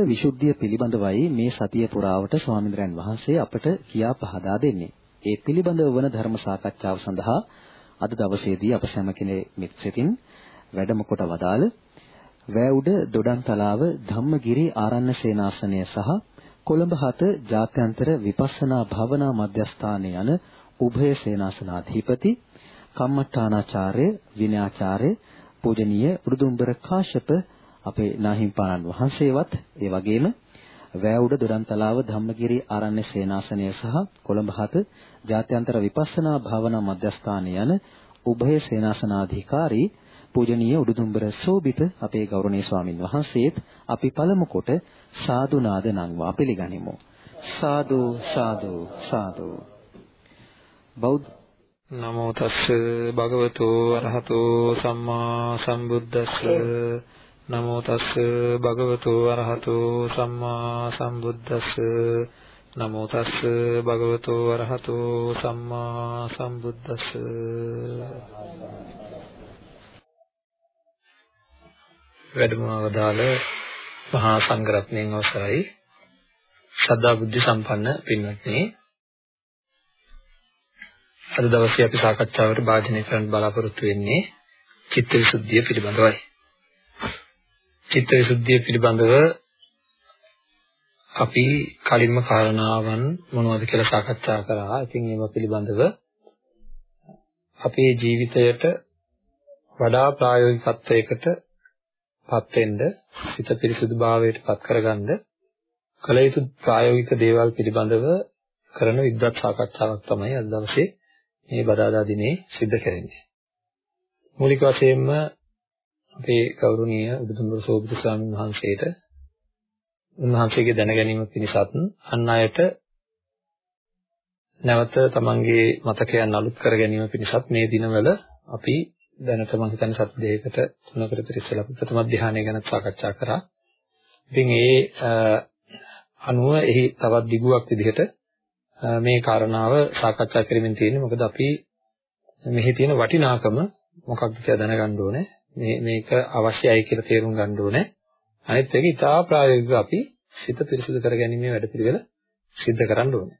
චිත්ත විසුද්ධිය පිළිබඳවයි මේ සතිය පුරාවට ස්වාමීන් වහන්සේ අපට කියා පහදා දෙන්නේ. ඒ පිළිබඳව වන ධර්ම සාකච්ඡාව සඳහා අද දවසේදී අප සැම කෙනෙක් සිතින් වැඩම කොට වදාළ වෑඋඩ දොඩන්තලාව ධම්මගිරි ආරණ්‍ය සේනාසනය සහ කොළඹ හත ජාත්‍යන්තර විපස්සනා භාවනා මධ්‍යස්ථානය යන උභය සේනාසනාධිපති කම්මඨානාචාර්ය විනයාචාර්ය පූජනීය උඩුදුම්බර කාශ්‍යප අපේ නාහිම්පාණන් වහන්සේවත් ඒ වගේම වෑඋඩ දොරන්තලාව ධම්මගිරි ආරණ්‍ය සේනාසනය සහ කොළඹ හත ජාත්‍යන්තර විපස්සනා භාවනා මධ්‍යස්ථාන යන උභය සේනාසනාධිකාරී පූජනීය උඩුදුම්බර සෝබිත අපේ ගෞරවනීය ස්වාමින් වහන්සේත් අපි පළමු කොට සාදු නාද නංවා පිළිගනිමු. සාදු සාදු සාදු. බෞද්ධ නමෝ තස්ස භගවතු අරහතෝ සම්මා සම්බුද්දස්ස නමෝ තස්ස භගවතු අරහතෝ සම්මා සම්බුද්දස්ස. නමෝ තස්ස භගවතු අරහතෝ සම්මා සම්බුද්දස්ස. වැඩමවදාල මහා සංඝරත්නයන් අවසරයි. ශ්‍රද්ධා බුද්ධ සම්පන්න පින්වත්නි. අද දවසේ අපි සාකච්ඡාවට භාජනය කරන්න බලාපොරොත්තු වෙන්නේ චිත්තවිසුද්ධිය පිළිබඳවයි. චිත්තවිසුද්ධිය පිළිබඳව අපි කලින්ම කාරණාවන් මොනවද කියලා සාකච්ඡා කරා. ඉතින් ඒවා පිළිබඳව අපේ ජීවිතයට වඩා ප්‍රායෝගිකත්වයකට පත් වෙන්න සිත පිරිසුදුභාවයට පත් කරගන්න කල යුතු ප්‍රායෝගික දේවල් පිළිබඳව කරන විද්වත් සාකච්ඡාවක් තමයි අද දවසේ මේ බදාදා දිනේ සිද්ධ කරන්නේ. මූලික වශයෙන්ම අපේ ගෞරවනීය උඩුදුම්බර සෝබිත ස්වාමීන් වහන්සේට උන්වහන්සේගේ දැනගැනීම පිණිසත් අන් අයට නැවත තමන්ගේ මතකයන් අලුත් කර ගැනීම පිණිසත් මේ දිනවල අපි දැනට මම හිතන්නේ සති දෙකකට තුනකට විතර ඉස්සෙල්ලා අපි ප්‍රථම ධානය ගැන සාකච්ඡා කරා. ඉතින් ඒ අනුව එහි තවත් දිගුවක් විදිහට මේ කාරණාව සාකච්ඡා කරමින් තියෙන්නේ මොකද අපි මෙහි තියෙන වටිනාකම මොකක්ද කියලා දැනගන්න ඕනේ. මේ මේක අවශ්‍යයි කියලා තේරුම් ගන්න ඕනේ. අනිත් එක ඉතා ප්‍රායෝගිකව අපි සිත පිරිසිදු කරගැනීමේ වැඩපිළිවෙල සිද්ධ කරන්න ඕනේ.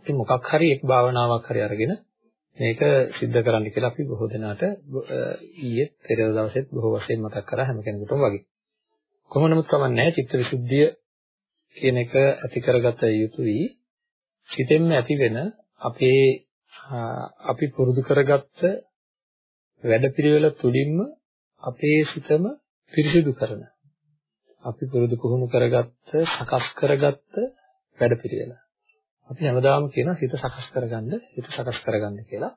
ඉතින් මොකක් හරි එක් භාවනාවක් හරි අරගෙන මේක සිද්ධ කරන්න කියලා අපි බොහෝ දෙනාට ඊයේ පෙරේද දවසෙත් බොහෝ වශයෙන් මතක් කරා හැම කෙනෙකුටම වගේ. කොහොම නමුත් කමන්නේ චිත්තවිසුද්ධිය කියන එක ඇති කරගත යුතුයි. සිතෙන්ම ඇති වෙන අපේ අපි පුරුදු කරගත්ත වැඩපිළිවෙල තුලින්ම අපේ සිතම පිරිසිදු කරන අපි පුරුදු පුහුණු කරගත්ත සකස් කරගත්ත වැඩපිළිවෙල. අපි හැමදාම කියනවා හිත සකස් කරගන්න, හිත සකස් කරගන්න කියලා.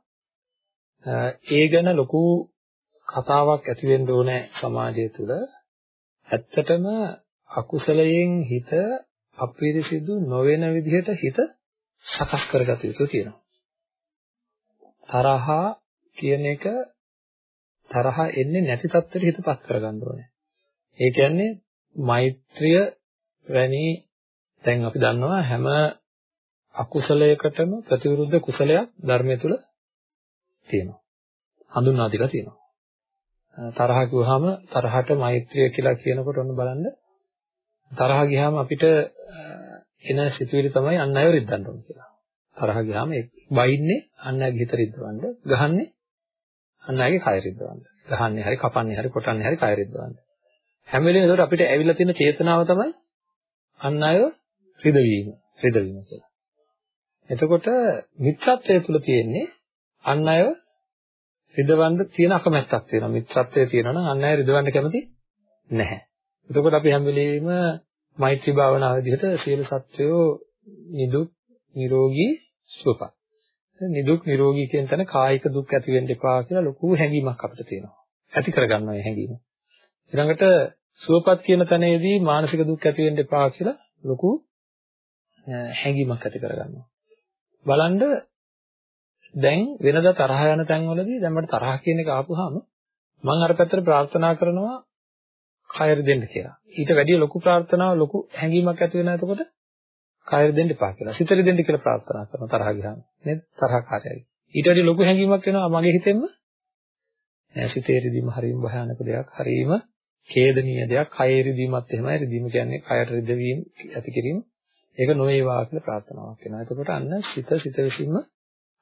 ඒ ගැන ලොකු කතාවක් ඇති වෙන්න ඕනේ සමාජය තුළ. ඇත්තටම අකුසලයෙන් හිත අපිරිසිදු නොවන විදිහට හිත සකස් කරගත යුතු තියෙනවා. තරහා කියන එක තරහ එන්නේ නැති තත්ත්වෙට හිතපත් කරගන්න ඕනේ. ඒ කියන්නේ මෛත්‍රිය වැනි දැන් අපි දන්නවා හැම අකුසලයකටම ප්‍රතිවිරුද්ධ කුසලයක් ධර්මය තුල තියෙනවා. හඳුන්වා දීලා තියෙනවා. තරහ කිව්වහම තරහට මෛත්‍රිය කියලා කියනකොට ඔන්න බලන්න තරහ ගියාම අපිට එන සිතුවිලි තමයි අන් අයව රිද්දන්න ඕන කියලා. තරහ ගියාම බයින්නේ අන් අයගේ හිත රිද්දවන්න, ගහන්නේ අන් අයගේ කය රිද්දවන්න. ගහන්නේ හරි, කපන්නේ හරි, කොටන්නේ හරි කය රිද්දවන්න. හැම වෙලේම ඒකට අපිට ඇවිල්ලා තියෙන චේතනාව තමයි අන් අය රිදවීම, රිදවීම කියලා. එතකොට මිත්‍රත්වයේ තුල තියෙන්නේ අන් අය රිදවන්න තියෙන අකමැත්තක් තියෙනවා. මිත්‍රත්වයේ තියෙනවා නම් අන් අය රිදවන්න කැමති නැහැ. එතකොට අපි හැම වෙලෙම මෛත්‍රී භාවනාව විදිහට සියලු සත්වයෝ නිදුක් නිරෝගී සුවපත්. නිදුක් නිරෝගී කියන තැන කායික දුක් ඇති වෙන්න එපා කියලා ලොකු හැඟීමක් අපිට තියෙනවා. ඇති කරගන්න ඒ හැඟීම. ඊළඟට සුවපත් කියන තැනේදී මානසික දුක් ඇති වෙන්න එපා කියලා ලොකු හැඟීමක් ඇති කරගන්නවා. බලන්න දැන් වෙනදා තරහ යන තැන්වලදී දැන් මට තරහ කියන එක ආපුවාම මම අර පැත්තට ප්‍රාර්ථනා කරනවා කයර දෙන්න කියලා. ඊට වැඩිය ලොකු ප්‍රාර්ථනාවක් ලොකු හැඟීමක් ඇති වෙනවා එතකොට කයර දෙන්න එපා කියලා. සිතට දෙන්න කියලා ප්‍රාර්ථනා කරනවා තරහ ගියාම. නේද? තරහකාරයයි. ඊට වැඩිය ලොකු හැඟීමක් එනවා මගේ හිතෙන්ම නෑ සිතේ රිදීම හරිම භයානක දෙයක්. හරිම ඛේදනීය දෙයක්. කයේ රිදීමත් එහෙමයි. රිදීම කියන්නේ කයට රිදවීම ඇති කිරීම. ඒක නොවේවා කියලා ප්‍රාර්ථනාවක් වෙනවා. එතකොට අන්න සිත සිත විසින්ම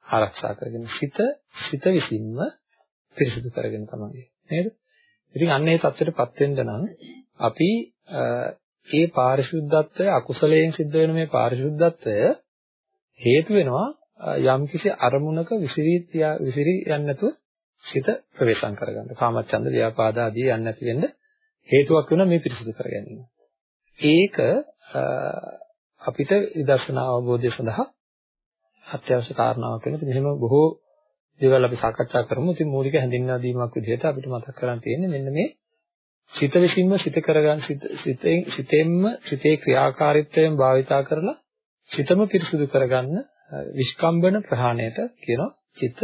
ආරක්ෂා කරගෙන සිත සිත විසින්ම පිරිසිදු කරගෙන තමයි නේද? ඉතින් අන්න ඒ தත්ත්වයටපත් වෙන්න නම් අපි ඒ පාරිශුද්ධත්වය අකුසලයෙන් සිද්ධ වෙන මේ පාරිශුද්ධත්වය හේතු වෙනවා යම්කිසි අරමුණක විසිරී විසිරී යන්නේ නැතුව සිත ප්‍රවේශම් කරගන්න. කාමච්ඡන්ද ව්‍යාපාද ආදී යන්නේ නැති වෙන්න හේතුවක් වෙනවා මේ පිරිසිදු කර ගැනීම. ඒක අපිට විදර්ශනා අවබෝධය සඳහා අත්‍යවශ්‍ය කාරණාවක් වෙනවා. ඉතින් මෙහෙම බොහෝ දේවල් අපි සාකච්ඡා කරමු. ඉතින් මූලික හැඳින්වා දීමක් විදිහට අපිට මතක් කරගන්න තියෙන්නේ මෙන්න මේ සිත විසින්ම සිත කරගන්න සිතෙන් සිතෙන්ම සිතේ ක්‍රියාකාරීත්වයෙන් භාවිතා කරලා සිතම පිරිසුදු කරගන්න විස්කම්බන ප්‍රහාණයට කියනවා චිත්ත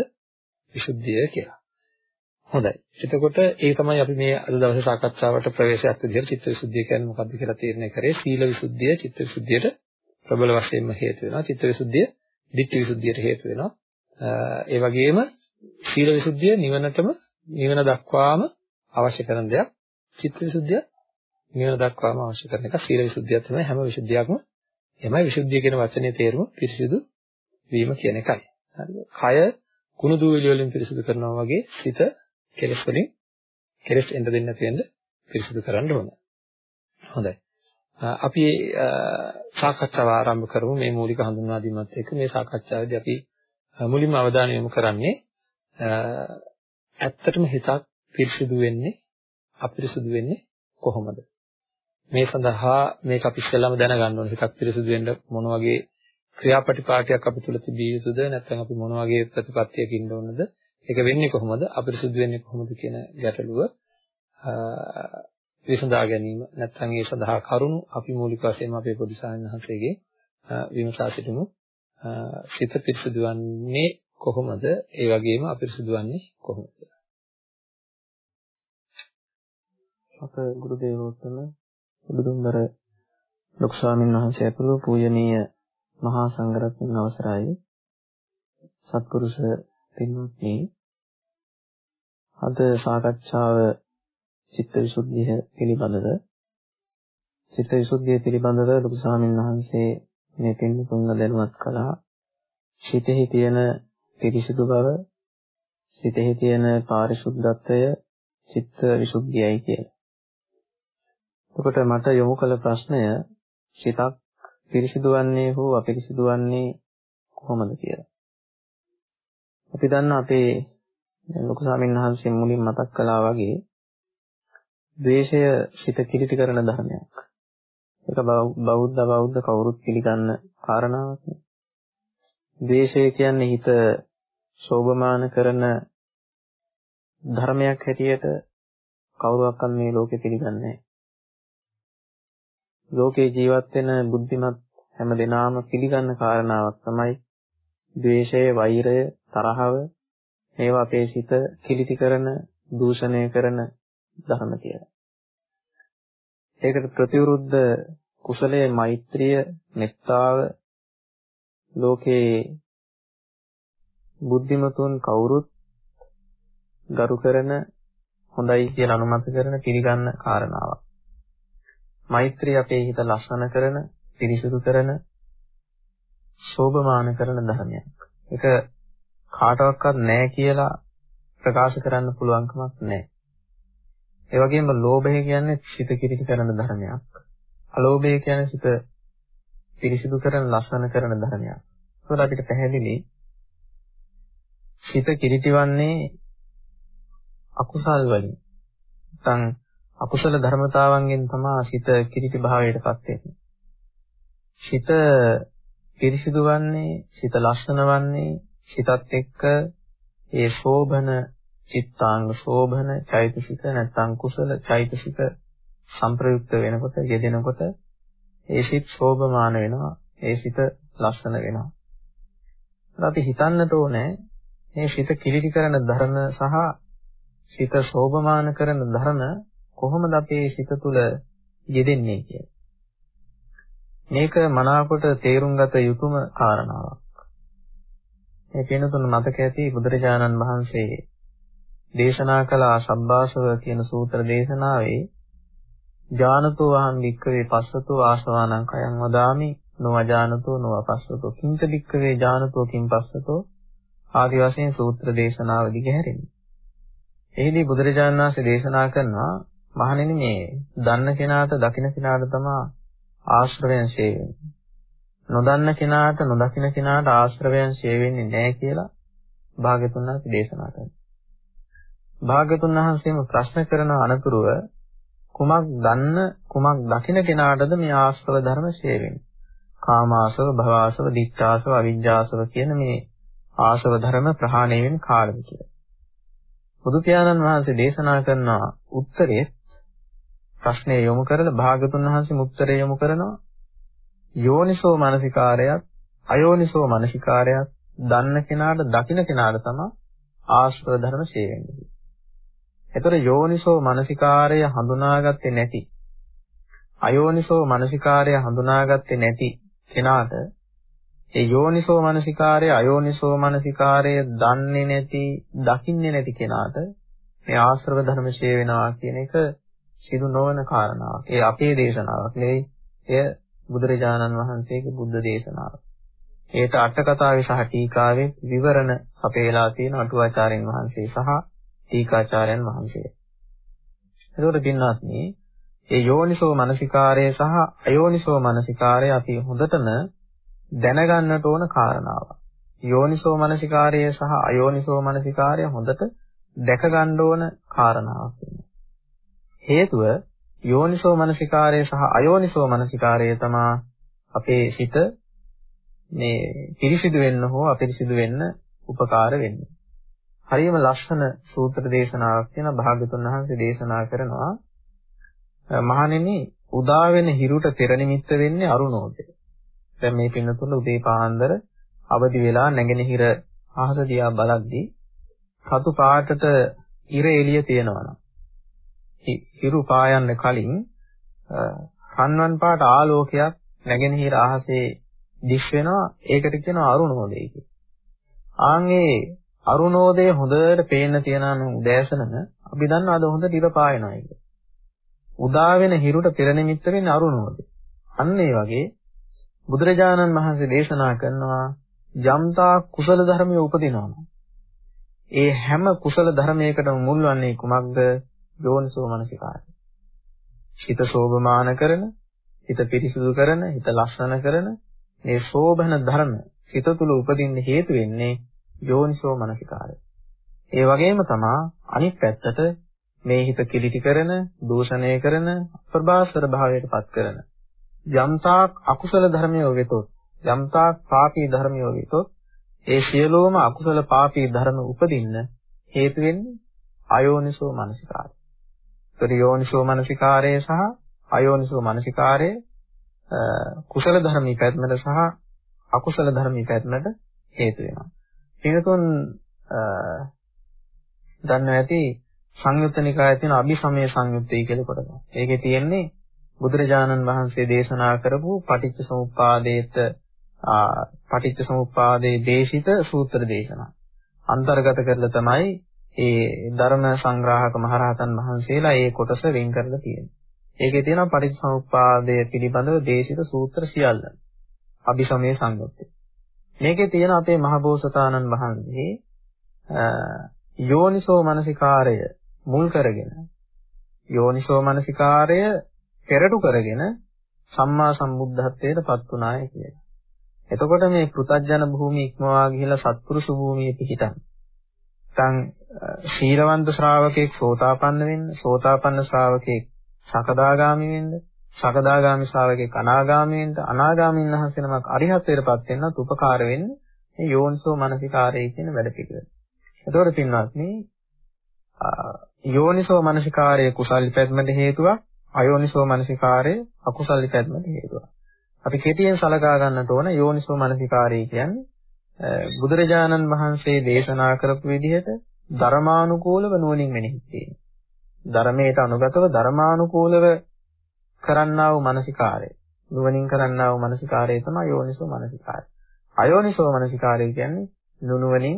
විසුද්ධිය කියලා. හොඳයි. එතකොට ඒ තමයි අපි මේ අද දවසේ සාකච්ඡාවට ප්‍රවේශයක් විදිහට චිත්ත විසුද්ධිය කියන්නේ මොකක්ද කියලා තීරණය කරේ. සීල විසුද්ධිය චිත්ත විසුද්ධියට ප්‍රබල වශයෙන්ම හේතු වෙනවා. චිත්ත විසුද්ධිය ditthi විසුද්ධියට හේතු වෙනවා. ඒ වගේම සීල විසුද්ධිය නිවනටම නිවන දක්වාම අවශ්‍ය කරන දෙයක්. චිත්ත විසුද්ධිය නිවන දක්වාම අවශ්‍ය කරන එක. සීල විසුද්ධිය තමයි හැම විසුද්ධියක්ම එමය විසුද්ධිය කියන වචනේ තේරුම පිරිසිදු වීම කියන එකයි. හරිද? කය කුණු දූවිලි වලින් පිරිසිදු කරනවා වගේ සිත කෙලෙස් වලින් කෙලෙස් එන්න දෙන්න තියෙන පිරිසිදු කරන්න ඕන. හොඳයි. අපි සාකච්ඡාව ආරම්භ කරමු මේ මූලික හඳුන්වා දීමත් එක්ක මේ සාකච්ඡාවේදී අපි මුලින්ම අවධානය යොමු කරන්නේ ඇත්තටම හිතක් පිරිසිදු වෙන්නේ අපිරිසිදු වෙන්නේ කොහොමද? මේ සඳහා මේක අපි ඉස්සෙල්ලාම දැනගන්න ඕනේ හිතක් පිරිසිදු වෙන්න මොන වගේ ක්‍රියාපටිපාටියක් අපි තුල තිබිය යුතුද? නැත්නම් අපි මොන වගේ ප්‍රතිපත්තියක ඉන්න ඕනද? ඒක වෙන්නේ කොහොමද? අපිරිසිදු වෙන්නේ කොහොමද කියන ගැටලුව විසඳා ගැනීම නැත්නම් ඒ සඳහා කරුණු අපි මූලික වශයෙන්ම අපේ පොඩි සාහිණහන්සේගේ විමසා සිටිමු. සිත පිරිසිදු වන්නේ කොහොමද? ඒ වගේම අපිරිසිදු වන්නේ කොහොමද? අප ගුරු දේවෝත්තම බුදුදුම්බර ලොකු ස්වාමීන් වහන්සේ ඇතුළු පූජනීය මහා සංඝරත්නයන් අවසරයි සත්පුරුෂ පින්වත්නි අද සාකච්ඡාව චිත්තවිසුද්ධිය පිළිබඳව චිත්තවිසුද්ධිය පිළිබඳව ලොකු ස්වාමීන් වහන්සේ මේ පින්තුන්ව දැනුවත් කළා සිතෙහි තියෙන පිරිසිදු බව සිතෙහි තියෙන පාරිශුද්ධත්වය චිත්ත විසුද්ධියයි කියලා. එතකොට මට යොමු කළ ප්‍රශ්නය සිතක් පිරිසිදු වන්නේ හෝ අපිරිසිදු වන්නේ කොහොමද කියලා. අපි දන්න අපේ ලොකු ස්වාමීන් වහන්සේ මුලින් මතක් කළා වගේ ද්වේෂය සිත කිලිටි කරන ධර්මයක්. ඒක බෞද්ධ බෞද්ධ කවුරුත් පිළිගන්න කාරණාවක් නේ. ද්වේෂය කියන්නේ හිත ශෝභමාන කරන ධර්මයක් හැටියට කවුරුවක්වත් මේ ලෝකෙ පිළිගන්නේ නැහැ. ලෝකේ ජීවත් වෙන බුද්ධිමත් හැම දෙනාම පිළිගන්න කාරණාවක් තමයි ද්වේෂය, වෛරය, තරහව මේවා අපේ සිත කිලිටි කරන, දූෂණය කරන ධර්ම කියලා. ඒකට ප්‍රතිවිරුද්ධ කුසලයේ මෛත්‍රිය, මෙත්තාව ලෝකේ බුද්ධිමතුන් කවුරුත් ගරු කරන හොඳයි කියලා අනුමත කරන පිළිගන්න කාරණාවක්. මෛත්‍රිය අපේ හිත ලස්සන කරන, පිරිසිදු කරන, ශෝභමාන කරන ධර්මයක්. ඒක කාටවත් නැහැ කියලා ප්‍රකාශ කරන්න පුළුවන්කමක් නැහැ. ඒ වගේම ලෝභය කියන්නේ සිත කිරිටි කරන ධර්මයක්. අලෝභය කියන්නේ සිත පිරිසිදු කරන ලස්සන කරන ධර්මයක්. ඒකට අපිට පැහැදිලි සිත කිරිටිවන්නේ අකුසල් වලින්. නැත්නම් අකුසල ධර්මතාවන්ගෙන් තමයි සිත කිරිටි භාවයටපත් වෙන්නේ. සිත පිරිසිදු වන්නේ, සිත ලස්සන වන්නේ, සිතත් එක්ක ඒ ශෝභන චිත්තාංග ශෝභන චෛතසික නැත්නම් කුසල චෛතසික සංප්‍රයුක්ත වෙනකොට යෙදෙනකොට ඒ සිත් ශෝභමාන වෙනවා ඒ සිත ලස්සන වෙනවා අපි හිතන්නට ඕනේ මේ සිත කිලිටි කරන ධර්ම සහ සිත ශෝභමාන කරන ධර්ම කොහොමද අපේ සිත තුළ යෙදෙන්නේ කියලා. මේක මනාකොට තේරුම් ගත යුතුම කාරණාවක්. මේ පිනතුන මතක ඇති බුදුරජාණන් වහන්සේ දේශනා කළ සබ්බාසව කියන සූත්‍ර දේශනාවේ ඥානතෝ අහං වික්කවේ පස්සතෝ ආසවානං කයං වදාමි නොඅජානතෝ නොඅපස්සතෝ කිංච වික්කවේ ඥානතෝ කිං පස්සතෝ? ආදි වශයෙන් සූත්‍ර දේශනාව දිගහැරෙන්නේ. එහිදී බුදුරජාණන් වහන්සේ දේශනා කරනවා මහණෙනි මේ දන්න කෙනාට දකින්න කෙනාට තමයි ආශ්‍රවයන් ෂේ වෙන්නේ. නොදන්න කෙනාට නොදකින්න කෙනාට ආශ්‍රවයන් ෂේ වෙන්නේ නැහැ කියලා භාග්‍යතුන් වහන්සේ දේශනා කරනවා. භාග්‍යතුන් වහන්සේම ප්‍රශ්න කරන අනතුරුව කුමක් දන්න කුමක් දකින කෙනාටද මේ ආශ්‍රව ධර්ම ෂේ වෙන්නේ? කාමාශ්‍රව, භවආශ්‍රව, දික්ඛාශ්‍රව, අවිජ්ජාශ්‍රව කියන මේ ආශ්‍රව ධර්ම ප්‍රහාණය වෙන කාලෙ කියලා. බුදු පියාණන් වහන්සේ දේශනා කරන උත්තරේ ප්‍රශ්නය යොමු කරලා භාගතුන් වහන්සේ උත්තරය යොමු කරනවා යෝනිසෝ මානසිකාරයත් අයෝනිසෝ මානසිකාරයත් දන්න කෙනාට දකින්න කෙනාට තමයි ආශ්‍රව ධර්ම ෂේ වෙන්නේ. එතකොට යෝනිසෝ මනසිකාරය හඳුනාගත්තේ නැති අයෝනිසෝ මනසිකාරය හඳුනාගත්තේ නැති කෙනාට ඒ යෝනිසෝ මනසිකාරය අයෝනිසෝ මනසිකාරය දන්නේ නැති දකින්නේ නැති කෙනාට මේ ආශ්‍රව ධර්මශේ වෙනවා කියන එක සිදු නොවන කාරණාවක්. ඒ අපේ දේශනාවක් නෙවෙයි. එය බුදුරජාණන් වහන්සේගේ බුද්ධ දේශනාව. ඒට අට කතාවේ සහ ටීකාවේ විවරණ අපේලා තියෙන අටුවාචාර්යන් වහන්සේ සහ ටීකාචාර්යන් වහන්සේ. එතකොට පින්වත්නි, මේ යෝනිසෝ මනසිකාරය සහ අයෝනිසෝ මනසිකාරය අපි හොඳටම දැනගන්නට ඕන කාරණාවක්. යෝනිසෝ මනසිකාරය සහ අයෝනිසෝ මනසිකාරය හොඳට දැක ගන්න ඕන කාරණාවක් හේතුව යෝනිසෝ මනසිකාරය සහ අයෝනිසෝ මනසිකාරය තමයි අපේ සිත මේ පිරිසිදු වෙන්න හෝ අපිරිසිදු වෙන්න උපකාර වෙන්නේ. හරියම ලස්සන සූත්‍ර දේශනාවක් තියෙන භාග්‍යතුන් වහන්සේ දේශනා කරනවා මහණෙනි උදා වෙන හිරුට පෙර නිමිත්ත වෙන්නේ අරුණෝදය. දැන් මේ පින්නතුල උදේ පාන්දර අවදි වෙලා නැගෙනහිර අහස දිහා බලද්දී සතු පාටට ඉර එළිය තියෙනවා හිරු පායන්න කලින් රන්වන් පාට ආලෝකයක් නැගෙනහිර අහසේ දිස් වෙනවා ඒකට කියනවා අරුණෝදය කියලා. ආන්ගේ අරුණෝදය හොඳට පේන්න තියනනම් උදෑසනම අපි දන්නවා අද හොඳට ඉර පායනවා කියලා. උදා වෙන හිරුට පෙර නිමිත්ත වෙන්නේ අරුණෝදය. අන්න ඒ වගේ බුදුරජාණන් වහන්සේ දේශනා කරනවා යම්තා කුසල ධර්මයේ උපදිනවා. ඒ හැම කුසල ධර්මයකටම මුල් වන්නේ කුමක්ද? යෝනිසෝ මනසිකාරය. හිත සෝභමාන කරන, හිත පිරිසුදු කරන, හිත ලස්සන කරන මේ සෝභන ධර්ම හිත තුල උපදින්න හේතු වෙන්නේ යෝනිසෝ මනසිකාරය. ඒ වගේම තමා අනිත් පැත්තට මේ හිත කිලිටි කරන, දූෂණය කරන, ප්‍රබාසර භාවයට පත් කරන යම්තාක් අකුසල ධර්මයෝ වෙතොත්, යම්තාක් පාපී ධර්මයෝ වෙතොත්, ඒ සියලුම අකුසල පාපී ධර්ම උපදින්න හේතු වෙන්නේ අයෝනිසෝ මනසිකාරය. ඒතර යෝනිසෝ මනසිකාරය සහ අයෝනිසෝ මනසිකාරය කුසල ධර්මී පැත්මට සහ අකුසල ධර්මී පැත්මට හේතු වෙනවා. පිනතුන් දන්නවා ඇති සංයුත්ත නිකායේ තියෙන අභිසමය සංයුත්තය කියලා කොටස. ඒකේ තියෙන්නේ බුදුරජාණන් වහන්සේ දේශනා කරපු පටිච්ච සමුප්පාදේත පටිච්ච සමුප්පාදේ දේශිත සූත්‍ර දේශනා. අන්තර්ගත කරලා තමයි ඒ ධර්ම සංග්‍රාහක මහරහතන් වහන්සේලා ඒ කොටස වෙන් කරලා තියෙන්නේ. ඒකේ තියෙනවා පටිච්ච සමුප්පාදය පිළිබඳව දේශිත සූත්‍ර සියල්ල. අභිසමය සංයුත්තේ. මේකේ තියෙන අපේ මහබෝසතාණන් වහන්සේ යෝනිසෝ මනසිකාරය මුල් කරගෙන යෝනිසෝ මනසිකාරය පෙරටු කරගෙන සම්මා සම්බුද්ධත්වයට පත් වුණාය කියලා. එතකොට මේ පෘථජන භූමිය ඉක්මවා ගිහිලා සත්පුරුෂ භූමියේ පිහිටන්. නැත්නම් ශීලවන්ත ශ්‍රාවකෙක් සෝතාපන්න වෙන්න, සෝතාපන්න ශ්‍රාවකෙක් සකදාගාමි වෙන්න, සකදාගාමි ශ්‍රාවකෙක් අනාගාමීන්ට අනාගාමීන් වහන්සේ නමක් අරිහත්ත්වයටපත් වෙන්නත් උපකාර වෙන්නේ මේ යෝනිසෝ මනසිකාරය කියන වැඩ පිළිවෙල. එතකොට පින්වත්නි යෝනිසෝ මනසිකාරය කුසල් පැත්මට හේතුවක් අයෝනිසෝ මනසිකාරය අකුසල් පැත්මට හේතුවක්. අපි කෙටියෙන් සලකා ගන්නට ඕන යෝනිසෝ මනසිකාරය කියන්නේ බුදුරජාණන් වහන්සේ දේශනා කරපු විදිහට ධර්මානුකූලව නුවණින් මෙනෙහි කිරීම. ධර්මයට අනුගතව ධර්මානුකූලව කරන්නා වූ මානසිකාරය. නුවණින් කරන්නා වූ මානසිකාරය තමයි යෝනිසෝ මානසිකාරය. අයෝනිසෝ මානසිකාරය කියන්නේ නුනුවණින්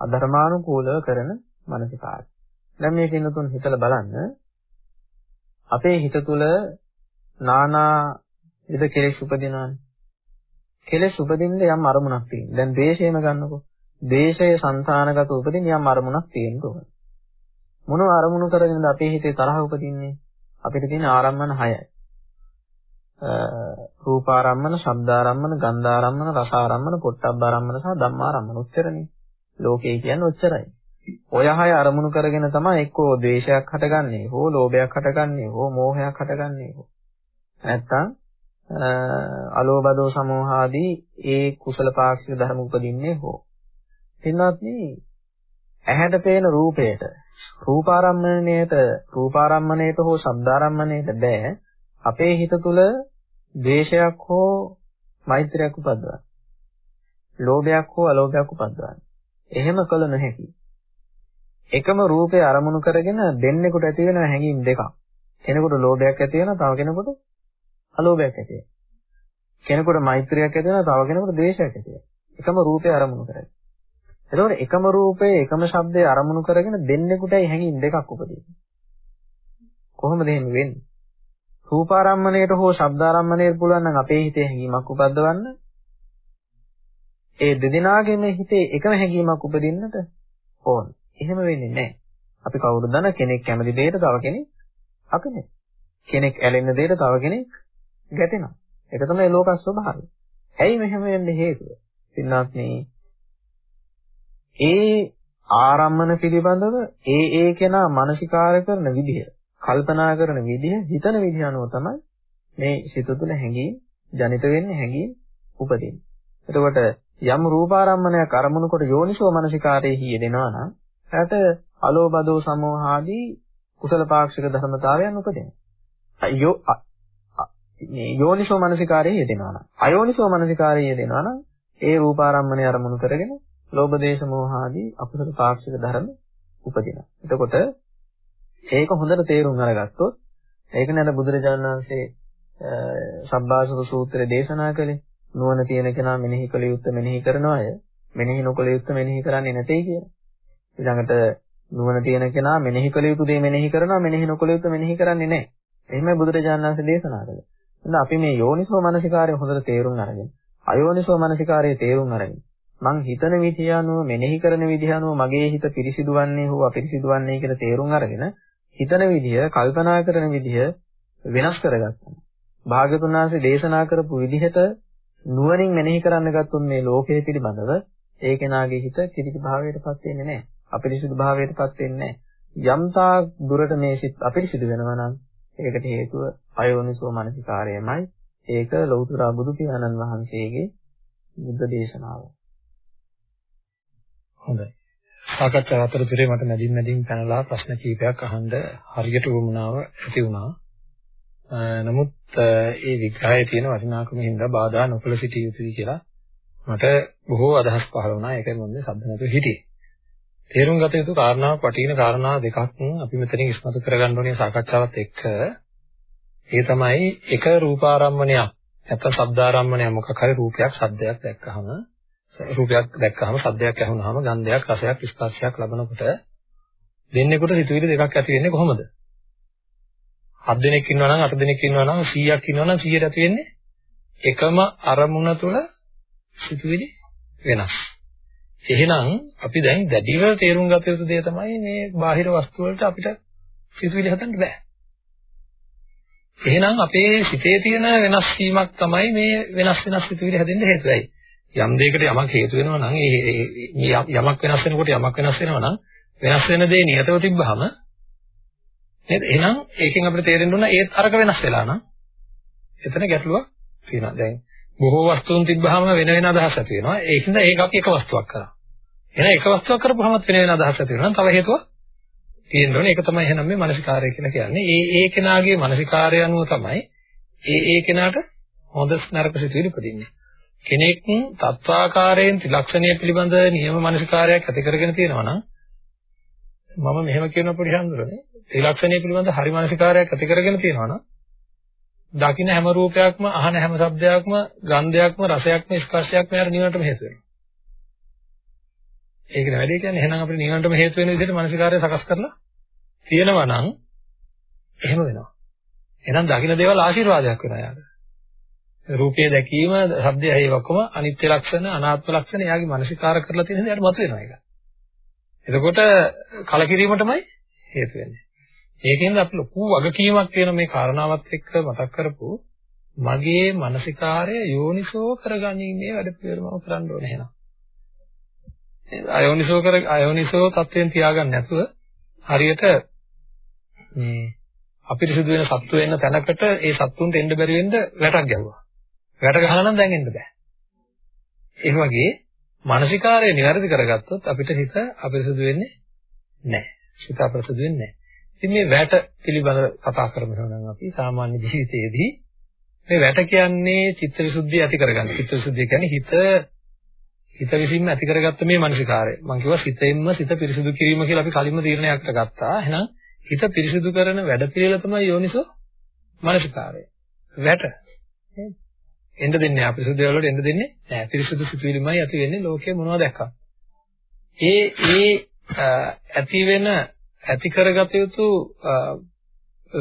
අධර්මානුකූලව කරන මානසිකාරය. දැන් මේක ඉන්නතුන් හිතලා බලන්න. අපේ හිත තුළ නානා විද කෙලෙස් උපදිනවානේ. කෙලෙස් උපදින්න යම් අරමුණක් තියෙනවා. දැන් ද්වේෂයම ගන්නකො. දේශය సంతානගත උපදින යම් අරමුණක් තියෙන්න ඕන. මොන අරමුණු කරගෙනද අපේ හිතේ තරහ උපදින්නේ? අපිට තියෙන ආරම්මන 6යි. රූපාරම්මන, ශබ්දාරම්මන, ගන්ධාරම්මන, රසාරම්මන, පොට්ටබ්බාරම්මන සහ ධම්මාරම්මන උච්චරණේ. ලෝකේ කියන්නේ උච්චරයි. ඔය හය අරමුණු කරගෙන තමයි එක්කෝ ද්වේෂයක් හටගන්නේ, හෝ ලෝභයක් හටගන්නේ, හෝ මෝහයක් හටගන්නේ. නැත්තම් අලෝබදෝ සමෝහාදී ඒ කුසල පාක්ෂික ධර්ම උපදින්නේ හෝ පින්වත්නි ඇහැට පේන රූපයට රූපාරම්මණයට රූපාරම්මණයට හෝ ශබ්දාරම්මණයට බෑ අපේ හිත තුළ ද්වේෂයක් හෝ මෛත්‍රියක් උපද්දවන්න. ලෝභයක් හෝ අලෝභයක් උපද්දවන්න. එහෙම කළ නොහැකි. එකම රූපේ අරමුණු කරගෙන දෙන්නෙකුට ඇති වෙන හැඟීම් දෙකක්. කෙනෙකුට ලෝභයක් ඇති වෙනවා, තව කෙනෙකුට අලෝභයක් ඇති වෙනවා. කෙනෙකුට මෛත්‍රියක් ඇති වෙනවා, තව කෙනෙකුට ද්වේෂයක් ඇති වෙනවා. එකම රූපේ අරමුණු කරගෙන. එතකොට එකම රූපේ එකම ශබ්දේ අරමුණු කරගෙන දෙන්නෙකුටයි හැඟීම් දෙකක් උපදින්නේ. කොහොමද එහෙම වෙන්නේ? රූපාරම්මණයට හෝ ශබ්දාරම්මණයට පුළුවන් නම් අපේ හිතේ හැඟීමක් උපද්දවන්න ඒ දෙදෙනාගේම හිතේ එකම හැඟීමක් උපදින්නට ඕන. එහෙම වෙන්නේ නැහැ. අපි කවුරුද දන්න කෙනෙක් කැමති දෙයට තව කෙනෙක් අකමැති. කෙනෙක් ඇලෙන දෙයට තව කෙනෙක් ගැටෙනවා. ඒක තමයි ලෝක ස්වභාවය. ඇයි මෙහෙම වෙන්නේ හේතුව? පින්නාත්නි ඒ ආරම්මන පිළිබඳව ඒ ඒ කෙනා මානසිකාර කරන විදිහ කල්පනා කරන විදිහ, හිතන විදිහ අනුව තමයි මේ සිත තුළ හැඟීම් ජනිත වෙන්නේ, හැඟීම් උපදින්නේ. එතකොට යම් රූපාරම්මණයක් අරමුණු කොට යෝනිසෝ මනසිකාරයේ හියෙදෙනවා නම් එයාට අලෝබදෝ සමෝහාදී කුසල පාක්ෂික ධර්මතාවයන් උපදිනවා. අයෝ මේ යෝනිසෝ මනසිකාරයේ යෙදෙනවා නම් අයෝනිසෝ මනසිකාරයේ යෙදෙනවා නම් ඒ රූපාරම්මණය අරමුණු කරගෙන ලෝභ දේශ මොහ ආදී අකුසල පාක්ෂික ධර්ම උපදිනවා. එතකොට ඒක හොඳට තේරුම් අරගත්තොත් ඒක නේද බුදුරජාණන් වහන්සේ සබ්බාසව සූත්‍රය දේශනා කළේ නුවණ තියෙන කෙනා මෙනෙහි කළ යුත්තේ මෙනෙහි කරන අය මෙනෙහි නොකළ යුත්තේ මෙනෙහි කරන්නේ නැtei කියන. ඊළඟට නුවණ තියෙන කෙනා මෙනෙහි කළ යුතු දේ මෙනෙහි කරනවා මෙනෙහි නොකළ යුත්තේ මෙනෙහි කරන්නේ නැහැ. එහෙමයි බුදුරජාණන් වහන්සේ දේශනා කළේ. එහෙනම් අපි මේ යෝනිසෝ මනසිකාරය හොඳට තේරුම් අරගෙන අයෝනිසෝ මනසිකාරයේ තේරුම් අරගෙන මං හිතන විදිය අනුව මෙනෙහි කරන විදිය අනුව මගේ හිත පිරිසිදු වන්නේ හෝ අපිරිසිදු වන්නේ කියලා තේරුම් අරගෙන හිතන විදිය, කල්පනා කරන විදිය වෙනස් කරගත්තා. භාග්‍යතුන් වහන්සේ දේශනා කරපු විදිහට නුවණින් මෙනෙහි කරන්න ගත්තොත් මේ ලෝකයේ පිළිබඳව ඒ කෙනාගේ හිත කිරිති භාවයටපත් වෙන්නේ නැහැ. අපිරිසිදු භාවයටපත් වෙන්නේ නැහැ. යම්තා දුරට මේ සිත් අපිරිසිදු වෙනවා නම් ඒකට හේතුව අයෝනිසෝ මනසිකාරයමයි. ඒක ලෞතර බුදු පියාණන් වහන්සේගේ බුද්ධ දේශනාව. හොඳයි. සාකච්ඡා අතරතුරේ මට මැදින් මැදින් පැනලා ප්‍රශ්න කීපයක් අහන්න හරියට වුණාව ඇති වුණා. නමුත් ඒ විග්‍රහයේ තියෙන වටිනාකම හින්දා බාධා නොකළ සිටිය යුතුයි කියලා මට බොහෝ අදහස් පහළ වුණා. ඒකයි මම සද්ද නැතුව හිටියේ. තේරුම් ගත යුතු කාරණා වටින කාරණා දෙකක් අපි මෙතනින් ඉස්මතු කරගන්න ඕනේ සාකච්ඡාවත් එක්ක. ඒ තමයි එක රූපාරම්මණයක් නැත්නම් ශබ්දාරම්මණයක් මොකක් හරි රූපයක් ශබ්දයක් දැක්කහම රූපයක් දැක්කහම සද්දයක් ඇහුනහම ගන්ධයක් රසයක් ස්පර්ශයක් ලබනකොට දෙන්නෙකුට සිතුවිලි දෙකක් ඇති වෙන්නේ කොහොමද? හත් දෙනෙක් ඉන්නවා නම් අට දෙනෙක් ඉන්නවා නම් 100ක් ඉන්නවා නම් 100ට ඇති වෙන්නේ එකම අරමුණ තුළ සිතුවිලි වෙනස්. එහෙනම් අපි දැන් දැඩිව තේරුම් ගත යුතු දේ තමයි මේ බාහිර වස්තු වලට අපිට සිතුවිලි හදන්න බෑ. එහෙනම් අපේ සිතේ තියෙන වෙනස් වීමක් තමයි මේ වෙනස් වෙනස් සිතුවිලි හැදෙන්න හේතු වෙයි. යම් දෙයකට යමක් හේතු වෙනවා නම් ඒ යමක් වෙනස් වෙනකොට යමක් වෙනස් වෙනවා නම් වෙනස් වෙන දේ නියතව තිබ්බහම නේද? එහෙනම් ඒකෙන් අපිට තේරෙන්න ඕන ඒත් අරක වෙනස් වෙලා නම් එතන ගැටලුවක් තියෙනවා. දැන් බොහෝ වස්තුන් තිබ්බහම වෙන වෙන අදහස් ඇති වෙනවා. ඒකින්ද ඒක අපි එක වස්තුවක් කරා. එහෙනම් එක වස්තුවක් කරපුවම වෙන වෙන අදහස් ඇති වෙනවා. තව හේතුවක් තියෙන්න ඕනේ. ඒක තමයි එහෙනම් මේ මානසිකාරය කියලා කියන්නේ. ඒ ඒ කෙනාගේ මානසිකාරය අනුව තමයි ඒ ඒ කෙනාට හොඳ නරක සිතුවිලි උපදින්නේ. කෙනෙක් තත්වාකාරයෙන් ත්‍රිලක්ෂණය පිළිබඳ නියම මනසිකාරයක් ඇති කරගෙන තියෙනවා නම් මම මෙහෙම කියන පොඩි හඳුරන්නේ ත්‍රිලක්ෂණය පිළිබඳ හරි මනසිකාරයක් ඇති කරගෙන තියෙනවා නම් දකින්න හැම රූපයක්ම අහන හැම ශබ්දයක්ම ගන්ධයක්ම රසයක්ම ස්පර්ශයක්ම යාර නිවනටම හේතු වෙනවා. ඒක නෙවෙයි කියන්නේ එහෙනම් අපිට නිවනටම හේතු වෙන විදිහට මනසිකාරය සකස් කරලා තියෙනවා නම් එහෙම වෙනවා. එහෙනම් දකින්න දේවල් ආශිර්වාදයක් වෙනවා යාට. රූපය දැකීම, ශබ්දය ඇහිව ඔක්කොම අනිත්‍ය ලක්ෂණ, අනාත්ම ලක්ෂණ එයාගේ මානසිකාර කරලා තියෙන දේ යාට මතුවෙනවා ඒක. එතකොට කලකිරීමටමයි හේතු වෙන්නේ. ඒකෙන්ද අපි ලොකු වගකීමක් තියෙන මේ කාරණාවත් එක්ක මතක් කරපු මගේ මානසිකාරය යෝනිසෝ කරගැනීමේ වැඩ පිළිවෙලම කරන්න ඕනේ එහෙනම්. අයෝනිසෝ කර අයෝනිසෝ තත්වයෙන් තියාගන්න නැතුව හරියට මේ අපිරිසුදු වෙන සත්තු වෙන තැනකට ඒ සත්තුන්ට එන්න බැරි වෙන්න වැටක් ගැහුවා. වැට ගහලා නම් දැන් එන්න බෑ. ඒ වගේ මානසිකාරය નિවැරදි කරගත්තොත් අපිට හිත අපිරිසුදු වෙන්නේ නැහැ. හිත අපිරිසුදු වෙන්නේ නැහැ. ඉතින් මේ වැට පිළිබඳව කතා කරමු නම් අපි සාමාන්‍ය ජීවිතයේදී මේ වැට කියන්නේ චිත්තවිසුද්ධිය ඇති කරගන්න. චිත්තවිසුද්ධිය කියන්නේ හිත හිත විසින්ම ඇති කරගත්ත මේ මානසිකාරය. මම කිව්වා සිතෙන්ම සිත පිරිසිදු කිරීම කියලා අපි කලින්ම තීරණයක් ගත්තා. එහෙනම් හිත පිරිසිදු කරන වැඩපිළිවෙල තමයි යෝනිසෝ මානසිකාරය. වැට. එන්න දෙන්නේ නැහැ. පිරිසිදු දේවල් වලට එන්න දෙන්නේ නැහැ. පිරිසිදු සිතුවිලිමයි ඇති වෙන්නේ ලෝකේ මොනවද දැක්කා. ඒ ඒ ඇති වෙන ඇති කරගත යුතු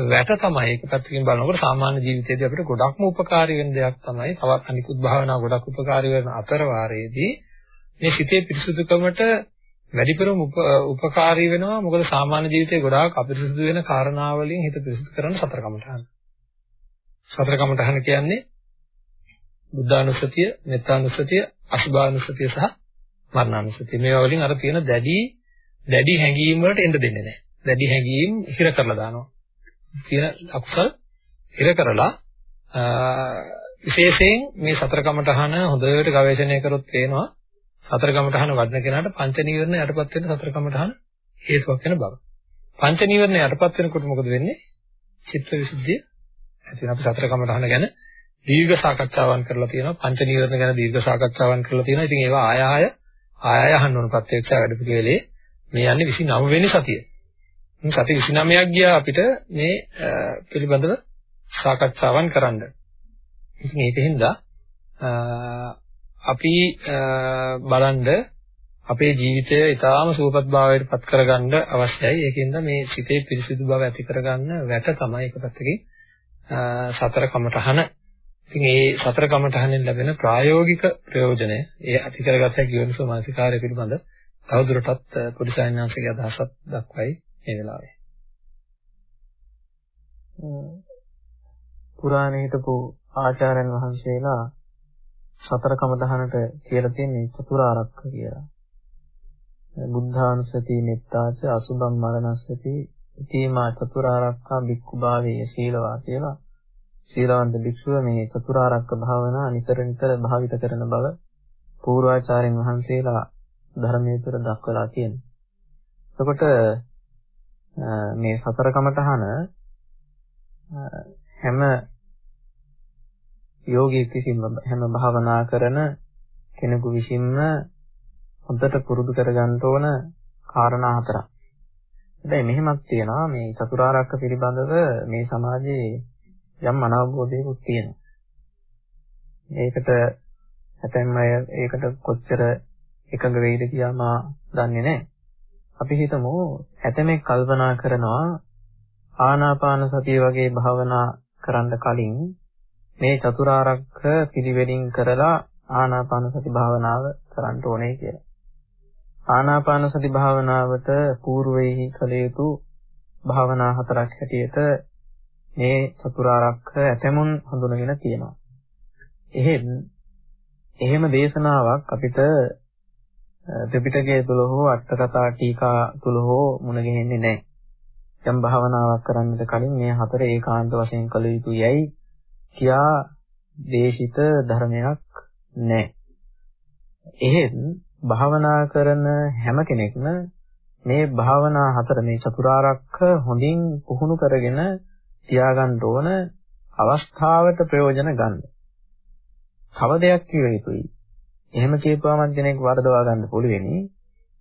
වැට තමයි ඒක පැත්තකින් බලනකොට සාමාන්‍ය ජීවිතයේදී අපිට ගොඩක්ම උපකාරී වෙන දෙයක් තමයි තවත් අනිකුත් භාවනා ගොඩක් උපකාරී වෙන අතර වාරයේදී මේ සිතේ පිරිසුදුකමට වැඩිපුරම උපකාරී වෙනවා මොකද සාමාන්‍ය ජීවිතේ ගොඩාක් අපිරිසුදු වෙන කාරණා වලින් හිත පිරිසුදු කරන සතර කමඨහන. සතර කමඨහන කියන්නේ බුද්ධානුස්සතිය, මෙත්තානුස්සතිය, අසුභානුස්සතිය සහ මරණානුස්සතිය. මේවා වලින් අර තියෙන දැඩි දැඩි හැඟීම් වලට එන්න දෙන්නේ නැහැ. දැඩි හැඟීම් හිර කරලා දානවා. තියෙන අකුසල් හිර කරලා විශේෂයෙන් මේ සතර කමඨහන හොඳට ගවේෂණය කරොත් පේනවා සතර කමඨහන වඩන කෙනාට පංච නීවරණ යටපත් වෙන සතර කමඨහන හේතුවක් වෙන බව. පංච නීවරණ යටපත් වෙනකොට මොකද වෙන්නේ? චිත්ත විසුද්ධිය ඇති වෙන අපි සතර කමඨහන ගැන දීර්ඝ සාකච්ඡාවන් කරලා තියෙනවා. පංච නීවරණ ගැන දීර්ඝ සාකච්ඡාවන් කරලා තියෙනවා. ඉතින් ඒවා ආය ආය ආය ආය අහන්න ඕන ප්‍රත්‍යක්ෂ වැඩ පිළිවෙලේ මේ යන්නේ 29 වෙනි සතිය. සති 29ක් ගියා අපිට මේ පිළිබඳව සාකච්ඡාවන් කරන්න. ඉතින් ඒකින්ද අපි බලන්න අපේ ජීවිතය ඊටාම සුවපත් භාවයට පත් කරගන්න අවශ්‍යයි. ඒකින්ද මේ සිතේ පිරිසිදු බව ඇති කරගන්න වැට තමයි එක පැත්තකින් සතර කමඨහන. ඉතින් මේ සතර කමඨහනෙන් ලැබෙන ප්‍රායෝගික ප්‍රයෝජනය ඒ ඇති කරගත හැකි යෝනිසෝ මානසිකාරය පිළිබඳ තවදුරටත් පොඩි සායනාංශිකේ අදහසක් දක්වයි මේ වෙලාවේ. පුරාණේ හිටපු ආචාර්යන් වහන්සේලා සතර කමදහනට කියලා තියෙන්නේ චතුරාර්යක කියලා. බුද්ධානුස්සති මෙත්තාච අසුභම් මරණස්සති ඉතිමා චතුරාර්යක්ඛා බික්ඛු භාවයේ සීලවා කියලා සීලවන්ත භික්ෂුව මේ චතුරාර්යක භාවනා නිතර නිතර භාවිත කරන බව පූර්වාචාර්යන් වහන්සේලා ධර්මයේ තුර දක්වලා තියෙනවා. එතකොට මේ සතර කමඨහන හැම යෝගී විසින්ම හැම භාවනා කරන කෙනෙකු විසින්ම හොඳට පුරුදු කරගන්න ඕන කාරණා හතරක්. හැබැයි මෙහෙමක් තියෙනවා මේ චතුරාර්යක පිළිබඳව මේ සමාජයේ යම් අනවබෝධයකුත් තියෙනවා. ඒකට ඇතැම් අය ඒකට කොච්චර එකඟ වෙයිද කියලා මා දන්නේ නැහැ. අපි හිතමු ඇතමෙක් කල්පනා කරනවා ආනාපාන සතිය වගේ භාවනා කරන්න කලින් මේ චතුරාර්යක පිළිවෙලින් කරලා ආනාපාන සති භාවනාව කරන්න ඕනේ කියලා. ආනාපාන සති භාවනාවට పూర్වෙහි කළ යුතු භාවනා හතරක් හැටියට මේ චතුරාර්යක ඇතමුන් හඳුනගෙන තියෙනවා. එහෙත් එහෙම දේශනාවක් අපිට ත්‍රිපිටකය තුල හෝ අටකතා ටීකා තුල හෝ මුණ ගැහෙන්නේ නැහැ. යම් භාවනාවක් කරන්නට කලින් මේ හතර ඒකාන්ත වශයෙන් කළ යුතු යයි කියා දේශිත ධර්මයක් නැහැ. එහෙත් භාවනා කරන හැම කෙනෙක්ම මේ භාවනා හතර මේ චතුරාර්යක හොඳින් පුහුණු කරගෙන තියාගන්න ඕන අවස්ථාවට ප්‍රයෝජන ගන්න. තව දෙයක් කිය යුතුයි. එහෙම කියපුවාම කෙනෙක් වරදවා ගන්න පුළුවෙනි.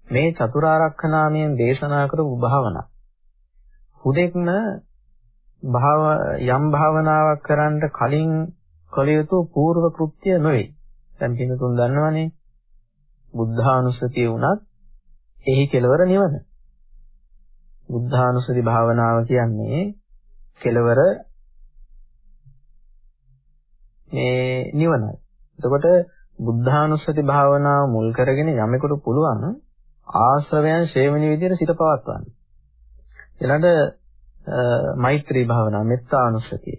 මේ චතුරාර්යක නාමයෙන් දේශනා කරපු භාවනා. හුදෙක්ම භාව යම් භාවනාවක් කරන්න කලින් කළ යුතු పూర్ව කෘත්‍ය නොවේ. දැන් පින්තුන් දන්නවනේ. බුද්ධානුස්සතිය වුණත් එහි කෙලවර නිවන. බුද්ධානුස්සති භාවනාව කියන්නේ කෙලවර මේ නිවනයි. එතකොට බුද්ධානුස්සති භාවනාව මුල් කරගෙන යමෙකුට පුළුවන් ආශ්‍රවයන් ශේවණි විදිහට සිත පවත්වන්න. ඊළඟට මෛත්‍රී භාවනාව මෙත්තානුස්සතිය.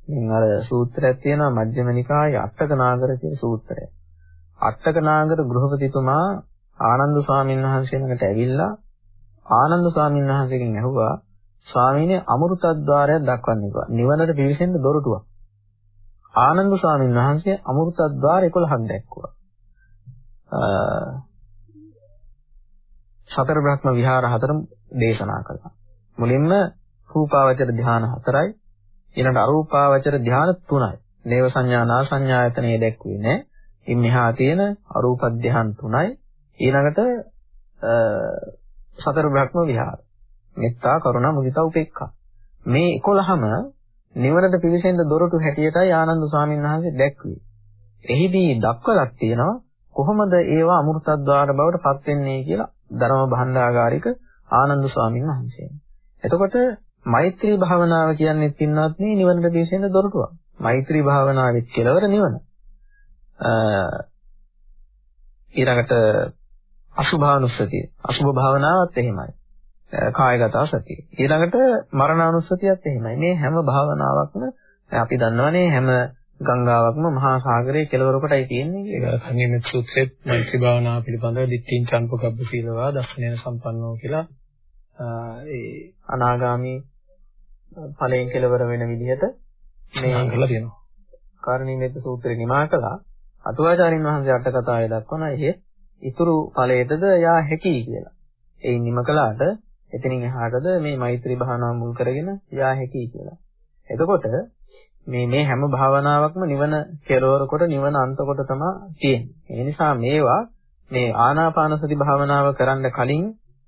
ඉතින් අර සූත්‍රයක් තියෙනවා මජ්ක්‍ධිම නිකායේ අටක නාගර කියන සූත්‍රය. අටක නාගර ගෘහපතිතුමා ආනන්ද ස්වාමීන් වහන්සේ ළඟට ඇවිල්ලා ආනන්ද ස්වාමීන් වහන්සේගෙන් ඇහුවා ස්වාමීනි අමෘතද්්වාරයක් දක්වන්නේ කිව්වා. නිවනට පිවිසෙන්න දොරටුවක්. ආනන්ද ස්වාමීන් වහන්සේ අමෘතද්්වාර 11ක් දැක්කුවා. සතර බ්‍රහ්ම විහාර හතරම දේශනා කළා. මුලින්ම රූපාවචර ධ්‍යාන හතරයි ඊළඟ අරූපාවචර ධ්‍යාන තුනයි. නේව සංඥා නා සංඥායතනෙ දැක්ුවේ නෑ. ඉන් මෙහා තියෙන අරූප ධ්‍යාන තුනයි ඊළඟට සතර බ්‍රහ්ම විහාර. මෙත්තා කරුණා මුදිතා උපේක්ඛා. මේ 11ම නිවනට පිවිසෙන්න දොරටු හැටියටයි ආනන්ද ස්වාමීන් වහන්සේ දැක්ුවේ. එහිදී දක්වලක් තියෙනවා කොහොමද ඒවා අමෘතද්වාර බවට පත් වෙන්නේ කියලා ධර්ම භණ්ඩාගාරික ආනන්ද ස්වාමීන් වහන්සේ. එතකොට මෛත්‍රී භාවනාව කියන්නේ පින්වත් නේ නිවනට පිවිසෙන්න දොරටුවක්. මෛත්‍රී භාවනාවේ කෙලවර නිවන. ඊළඟට අසුභානුස්සතිය. අසුභ භාවනාවත් එහෙමයි. කායගත සතිය. ඊළඟට මරණානුස්සතියත් එහෙමයි. මේ හැම භාවනාවක්ම අපි දන්නවනේ හැම ගංගාවක්ම මහා සාගරයේ කෙළවර කොටයි තියෙන්නේ කියලා. කන්නේ සූත්‍රයේ මෛත්‍රී භාවනාව පිළිබඳව දිට්ඨින් චම්පකබ්බ සීලවා දස්සනේන සම්පන්නෝ කියලා ඒ අනාගාමි ඵලයෙන් කෙළවර වෙන විදිහට මේ අංගල තියෙනවා. කාරණීමේත සූත්‍රේ නිමා කළා. අතුවාචාරින් වහන්සේ අට කතාවේ දක්වන එහේ ඉතුරු ඵලයටද යා හැකි කියලා. ඒ නිම කළාට එතනින් එහාටද මේ මෛත්‍රී භාවනාව මුල් කරගෙන යා හැකි කියලා. එතකොට මේ මේ හැම භාවනාවක්ම නිවන කෙරවර කොට නිවන අන්ත කොට තමයි තියෙන්නේ. ඒ නිසා මේවා මේ ආනාපාන සති භාවනාව කරන්න කලින්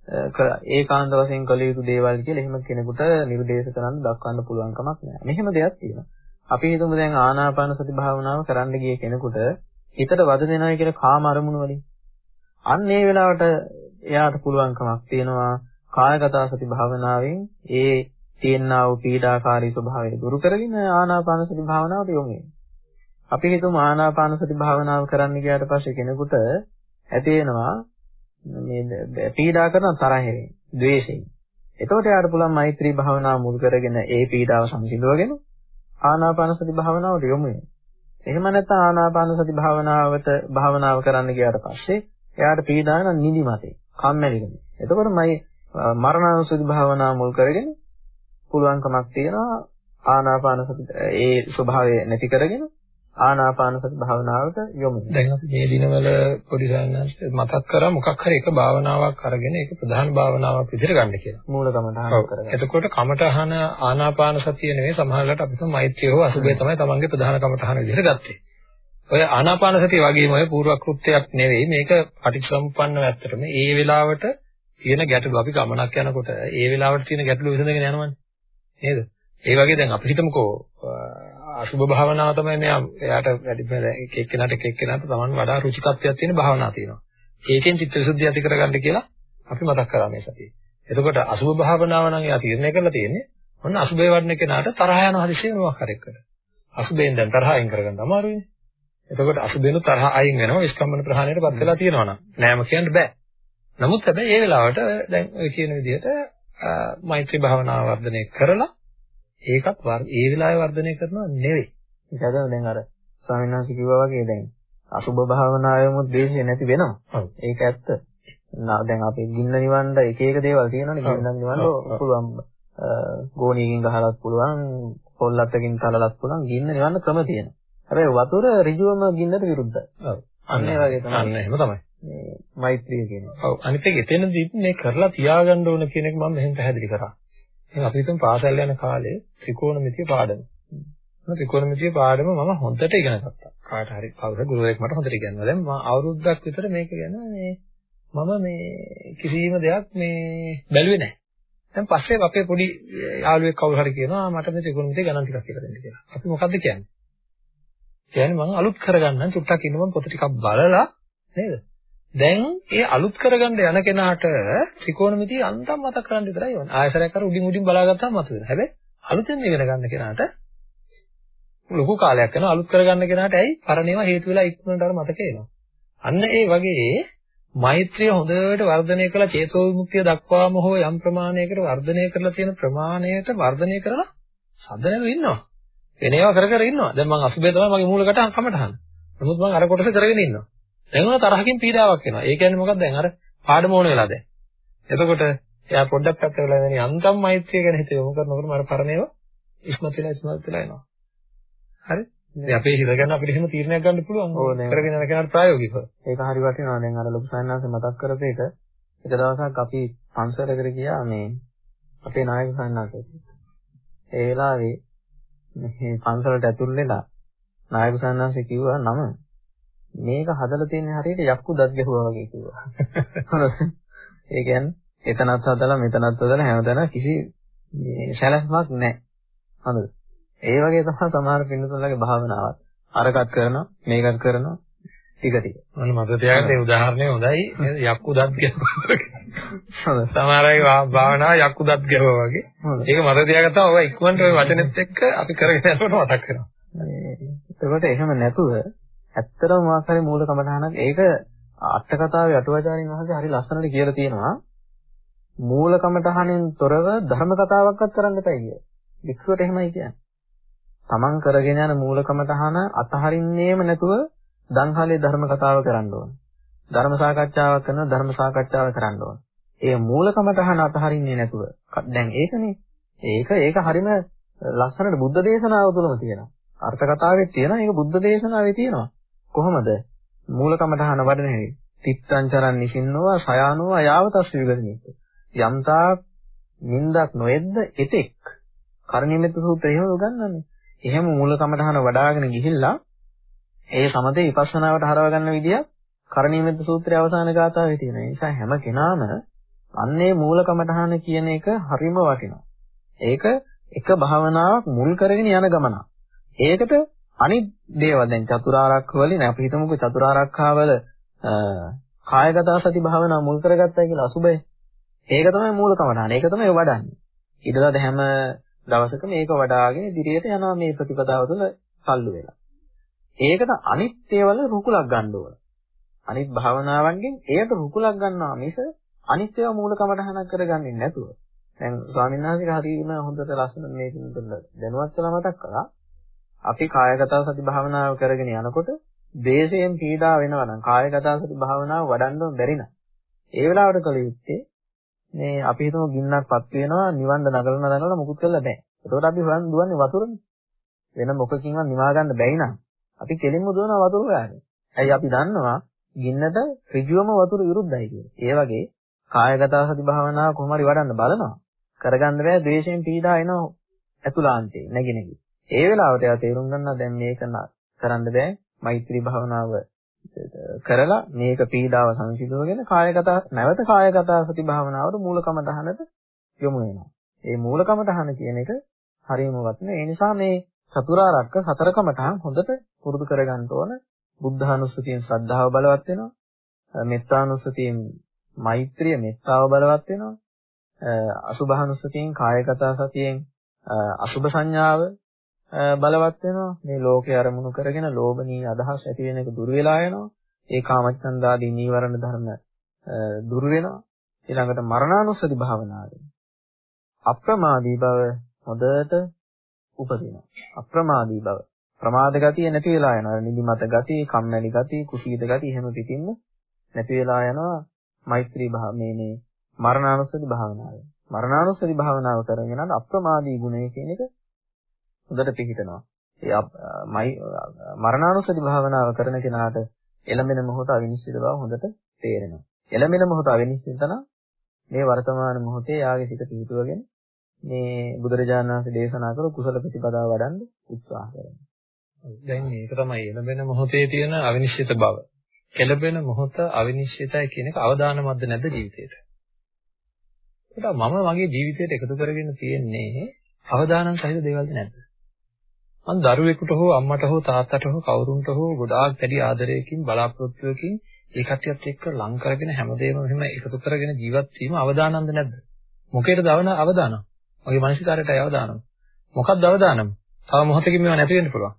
ඒකාන්ත වශයෙන් කළ යුතු දේවල් කියලා එහෙම කෙනෙකුට නිර්දේශ කරන්න දක්වන්න පුළුවන් කමක් නැහැ. මෙහෙම දෙයක් තියෙනවා. අපි හිතමු දැන් ආනාපාන සති භාවනාව කරන්න ගිය කෙනෙකුට හිතට වද දෙනවා කියලා කාම අරමුණු වලින්. අන්න ඒ වෙලාවට එයාට පුළුවන්කමක් තියෙනවා කායගත සති භාවනාවෙන් ඒ තියෙනා වූ පීඩාකාරී ස්වභාවය දුරු කරගෙන ආනාපාන සති භාවනාවට යොමු වෙනවා. අපි හිතමු ආනාපාන සති භාවනාව කරන්න ගියාට පස්සේ කෙනෙකුට ඇති වෙනවා මේ පීඩා කරන තරහෙන්, ද්වේෂයෙන්. එතකොට යාට පුළුවන් මෛත්‍රී භාවනාව මුල් කරගෙන ඒ පීඩාව සමසිඳවගෙන ආනාපාන සති භාවනාවට යොමු වෙනවා. එහෙම නැත්නම් ආනාපාන සති භාවනාවට භාවනාව කරන්න ගියාට පස්සේ එයාට පීඩාව නම් නිදිමතේ, කම්මැලිකම. එතකොට මයි මරණානුසති භාවනාව මුල් කරගෙන පුළුවන්කමක් තියෙනවා ආනාපාන සති ඒ ස්වභාවය නැති කරගෙන ආනාපාන සති භාවනාවට යොමු. දැන් අපි මේ දිනවල පොඩි සාන්නස් මතක් කරා මොකක් හරි එක භාවනාවක් අරගෙන ඒක ප්‍රධාන භාවනාවක් විදිහට ගන්න කියලා. මූලකම තහනම් කරගන්න. එතකොට කමඨහන ආනාපාන සතිය නෙවෙයි සමහරවිට අපි තම මෛත්‍රිය හෝ අසුබය තමයි තමන්ගේ ප්‍රධාන කමඨහන විදිහට ගත්තේ. ඔය ආනාපාන සතිය වගේම ඔය පූර්ව කෘත්‍යයක් නෙවෙයි මේක පටිච්චසමුප්පන්නව ඇත්තටම ඒ වෙලාවට තියෙන ගැටලු අපි ගමනක් යනකොට ඒ වෙලාවට තියෙන ගැටලු විසඳගෙන යනවනේ. නේද? ඒ වගේ දැන් අපි හිතමුකෝ අසුභ භාවනාව තමයි මෙයා එයාට වැඩි එක එක්කෙනාට එක එක්කෙනාට Taman වඩා රුචිකත්වයක් තියෙන භාවනාවක් තියෙනවා. ඒකෙන් චිත්තවිසුද්ධිය ඇති කරගන්න කියලා අපි මතක් කරා මේ සතියේ. එතකොට අසුභ භාවනාව නම් එයා තීරණය කරලා තියෙන්නේ ඔන්න අසුභේ වඩන කෙනාට තරහ යන හදිසියෙ මොකක් හරි එක්කද. අසුභෙන් දැන් තරහ අයින් කරගන්න අමාරුයිනේ. එතකොට අසුභෙන් තරහ අයින් වෙනවා විස්කම්මන ප්‍රහාණයට පත් වෙලා තියෙනවා නම් නෑම කියන්න බෑ. නමුත් හැබැයි ඒ වෙලාවට දැන් ඔය කියන විදිහට මෛත්‍රී භාවනාව වර්ධනය කරලා ඒකත් ඒ වෙලාවේ වර්ධනය කරනවා නෙවෙයි. ඒක හදන දැන් අර ස්වාමීන් වහන්සේ කිව්වා වගේ දැන් අසුබ භාවනාවෙමුත් දේශය නැති වෙනවා. ඒක ඇත්ත. දැන් අපි ගින්න නිවන්න එක එක දේවල් තියෙනවනේ ගින්න නිවන්න පුළුවන්. ගෝණියකින් ගහලත් පුළුවන්, පොල්ලත්තකින් තලලත් පුළුවන් ගින්න නිවන්න ක්‍රම තියෙනවා. හැබැයි වතුර ඍජුවම ගින්නට විරුද්ධයි. ඔව්. අන්න ඒ වගේ තමයි. අන්න එහෙම තමයි. මේ මෛත්‍රිය කියන්නේ. ඔව් අනිත් එක එතනදී මේ කරලා තියාගන්න ඕන කියන එක මම මෙහෙම පැහැදිලි කරා. දැන් අපි හිතමු පාසල් යන කාලේ ත්‍රිකෝණමිතිය පාඩම. මම ත්‍රිකෝණමිතිය පාඩම මම හොඳට ඉගෙන ගත්තා. කාට හරි කවුරු ගුරුවරයෙක් මට හොඳට ඉගෙනුවා. දැන් මම අවුරුද්දක් විතර මේක ගැන මේ මම මේ කිසිම දෙයක් මේ බැලුවේ නැහැ. දැන් පස්සේ අපේ පොඩි යාළුවෙක් කවුරු හරි කියනවා මට මේ ත්‍රිකෝණමිතිය ගණන් ටිකක් කියලා දෙන්න කියලා. අපි මොකද්ද කියන්නේ? කියන්නේ මම අලුත් කරගන්න චුට්ටක් ඉන්න මම පොත ටිකක් බලලා නේද? දැන් ඒ අලුත් කරගන්න යන කෙනාට ත්‍රිකෝණමිතිය අන්තම් මතක් කරන් විතරයි ඕනේ. ආයසරයක් අර උඩින් උඩින් බලාගත්තාම මතුවෙනවා. හැබැයි අලුතෙන් ඉගෙන ගන්න කෙනාට ලොකු කාලයක් යනවා අලුත් කරගන්න කෙනාට ඇයි පරණේවා හේතු වෙලා ඉක්මනට අර මතක එනවා. අන්න ඒ වගේ මෛත්‍රිය හොඳට වර්ධනය කළා චේතෝ විමුක්තිය දක්වාම හෝ යම් ප්‍රමාණයකට වර්ධනය කරලා තියෙන ප්‍රමාණයට වර්ධනය කරලා සදනව ඉන්නවා. වෙන ඒවා කර කර ඉන්නවා. දැන් මම අසුබේ තමයි මගේ මූලකට කමටහන. නමුත් මම අර කොටස කරගෙන ඉන්නවා. දැන් උන තරහකින් පීඩාවක් එනවා. ඒ කියන්නේ මොකක්ද දැන් අර පාඩම ඕන වෙලා දැන්. එතකොට එයා පොඩ්ඩක් පැත්ත වෙලා දැන් යන්තම් මෛත්‍රිය ගැන හිතේ මොකද මොකද මම පරණේව ඉස්මත් වෙලා ඉස්මත් වෙලා එනවා. හරි? ඉතින් අපේ හිත ගැන අපිට එහෙම තීරණයක් ගන්න පුළුවන්. ඕනේ. කරගෙන යන කෙනාට ප්‍රායෝගිකව. ඒක හරි වටිනවා. දැන් අර ලොකු සයන්නාංශ මතක් කරපු එක එක දවසක් අපි පන්සලකට ගියා මේ අපේ නායක සයන්නාංශයට. ඒ වෙලාවේ මේ පන්සලට ඇතුල් වෙලා නායක සයන්නාංශ කිව්වා නම මේක හදලා තියෙන හරියට යක්කු දත් ගැහුවා වගේ කිව්වා. ඒ කියන්නේ එතනත් හදලා මෙතනත් හදලා හැමතැන කිසි සැලැස්මක් නැහැ. හරිද? ඒ වගේ තමයි සමහර පින්නතුන්ලගේ භාවනාවත්. අරකට කරනවා, මේකත් කරනවා, ටික ටික. මම මතක තියාගන්න ඒ උදාහරණය හොඳයි. යක්කු දත් ගැහුවා. සමහර අය භාවනාව යක්කු දත් ගැහුවා වගේ. ඒක මතක තියාගත්තාම ඔය ඉක්මනට ඔය වචනෙත් එක්ක අපි කරගෙන යනකොට මතක් වෙනවා. ඒකට එහෙම නැතුව ඇත්තටම මාකරේ මූල කමඨහනක් ඒක අට කතාවේ අටුවාචාරින් වහන්සේ හරි ලස්සනට කියලා තියෙනවා. මූල කමඨහනෙන් තොරව ධර්ම කතාවක්වත් කරන්න එපා කිය. වික්ෂුවට එහෙමයි කියන්නේ. තමන් කරගෙන යන මූල කමඨහන අතහරින්නේම නැතුව දන්හලේ ධර්ම කතාව කරන්න ඕන. ධර්ම සාකච්ඡාවක් කරනවා ධර්ම සාකච්ඡාව කරන්න ඕන. ඒ මූල කමඨහන අතහරින්නේ නැතුව දැන් ඒකනේ. ඒක ඒක හරිම ලස්සනට බුද්ධ දේශනාව තුළම තියෙනවා. අර්ථ කතාවේ තියෙනවා ඒක බුද්ධ දේශනාවේ තියෙනවා. කොහොමද? මූල කමඨහන වඩන හැටි. තිත්තංචරන් නිසින්නෝවා සයානෝවා යාවතස් විගදනිත. යම්තා නින්දක් නොෙද්ද එතෙක්. කරණීයමෙත් සූත්‍රය එහෙම උගන්වන්නේ. එහෙම මූල කමඨහන වඩ아가න ගිහිල්ලා ඒ සමතේ විපස්සනාවට හරව ගන්න විදිය කරණීයමෙත් සූත්‍රයේ අවසාන ගාථාවේ තියෙනවා. ඒ නිසා හැම කෙනාම අන්නේ මූල කමඨහන කියන එක හරිම වටිනවා. ඒක එක භාවනාවක් මුල් කරගෙන යන ගමන. ඒකට අනිත් දේවල් දැන් චතුරාර්යක වලින් අපි හිතමුකෝ චතුරාර්යකාවල කායගත සති භාවනාව මුල් කරගත්තා කියලා අසුබය. ඒක තමයි මූල කමඨහන. ඒක තමයි වඩන්නේ. ඊටවද හැම දවසක මේක වඩාගෙන ඉදිරියට යනවා මේ ප්‍රතිපදාව තුළ සල්ලු වෙලා. ඒකට අනිත් ඒවල රුකුලක් ගන්න ඕන. අනිත් භාවනාවන්ගෙන් ඒකට රුකුලක් ගන්නවා මිස අනිත් ඒවා මූල කමටහනක් කරගන්නේ නැතුව. දැන් ස්වාමීන් වහන්සේ හරියම හොඳට ලස්සන මේ තුන දැනුවත් කළා මතක් කළා. අපි කායගත සති භාවනාව කරගෙන යනකොට දේශයෙන් පීඩා වෙනවා නම් කායගත සති භාවනාව වඩන්න බැරි නම් ඒ වෙලාවට කල යුත්තේ මේ අපි හිතමු ගින්නක්පත් වෙනවා නිවන්න නගලන නගලන මුකුත් කරලා නැහැ. එතකොට අපි හොයන් දුවන්නේ වතුරනේ. වෙන මොකකින්වත් නිවා ගන්න බැයි නම් අපි කෙලින්ම දුවන වතුර හොයන්නේ. ඇයි අපි දන්නවා ගින්නට ඍජුවම වතුර විරුද්ධයි කියලා. ඒ වගේ කායගත සති භාවනාව කොහොම හරි වඩන්න බලනවා. කරගන්න බෑ ද්වේෂයෙන් පීඩා එනවා ඇතුළාන්තේ නැගිනගි. ඒ වෙලාවට එයා තේරුම් ගන්නවා දැන් මේක කරන්න බෑ. මෛත්‍රී භාවනාව කරලා මේක පීඩාව සංසිඳවගෙන කායගත නැවත කායගත සති භාවනාවට මූලකම දහනට යොමු වෙනවා. ඒ මූලකම දහන කියන එක හරියම වටින. ඒ නිසා මේ චතුරාර්යක සතරකමටහන් හොඳට පුරුදු කරගන්න ඕන. බුද්ධානුස්සතියෙන් ශ්‍රද්ධාව බලවත් වෙනවා. මෙත්තානුස්සතියෙන් මෛත්‍රිය මෙත්තාව බලවත් වෙනවා. අසුභානුස්සතියෙන් කායගත සතියෙන් අසුභ සංඥාව බලවත් වෙනවා. මේ ලෝකේ අරමුණු කරගෙන ලෝභනීය අදහස් ඇති වෙන එක දුර වෙලා යනවා. ඒ කාමච්ඡන්දාදී නීවරණ ධර්ම දුර වෙනවා. ඊළඟට මරණානුස්සති භාවනාවෙන් අප්‍රමාදී බව හොඳට උපදිනවා. අප්‍රමාදී බව. ප්‍රමාද ගතිය නැති වෙලා යනවා. නිදිමත ගතිය, කම්මැලි ගතිය, කුසීත ගතිය එහෙම පිටින්ම නැති වෙලා යනවා. මෛත්‍රී භාව මේ මේ මරණානුස්සති භාවනාවෙන්. මරණානුස්සති භාවනාව කරගෙන යන අප්‍රමාදී ගුණය කියන එක හොඳට පිහිටනවා. ඒ මරණානුස්සති භාවනාව කරන කෙනාට එළඹෙන මොහොත අවිනිශ්චිත බව හොඳට තේරෙනවා. එළඹෙන මොහොත අවිනිශ්චිත නම් මේ වර්තමාන මොහොතේ යාගේ සිත පිහිටුවගෙන මේ බුදුරජාණන් වහන්සේ දේශනා කළ කුසල ප්‍රතිපදාව වඩන්න උත්සාහ කරනවා. දැන් මේක තමයි එළඹෙන මොහොතේ තියෙන අවිනිශ්චිත බව. එළඹෙන මොහොත අවිනිශ්චිතයි කියන එක අවදානමත්ද නැද්ද ජීවිතේට? ඒක මම මගේ ජීවිතයට එකතු කරගෙන තියෙන්නේ අවදානම් සහිත දේවල්ද නැද්ද? මං දරුවෙකුට හෝ අම්මට හෝ තාත්තට හෝ කවුරුන්ට හෝ ගොඩාක් වැඩි ආදරයකින් බලාපොරොත්තුවකින් ඒ කට්ටියත් එක්ක ලං කරගෙන හැමදේම මෙහෙම එකතු කරගෙන ජීවත් වීම අවදානම්ද නැද්ද? මොකේද දවන අවදානම්? මගේ මානසිකාරයටයි අවදානම්. මොකක්ද අවදානම්? තව මොහොතකින් මේවා නැති වෙන්න පුළුවන්.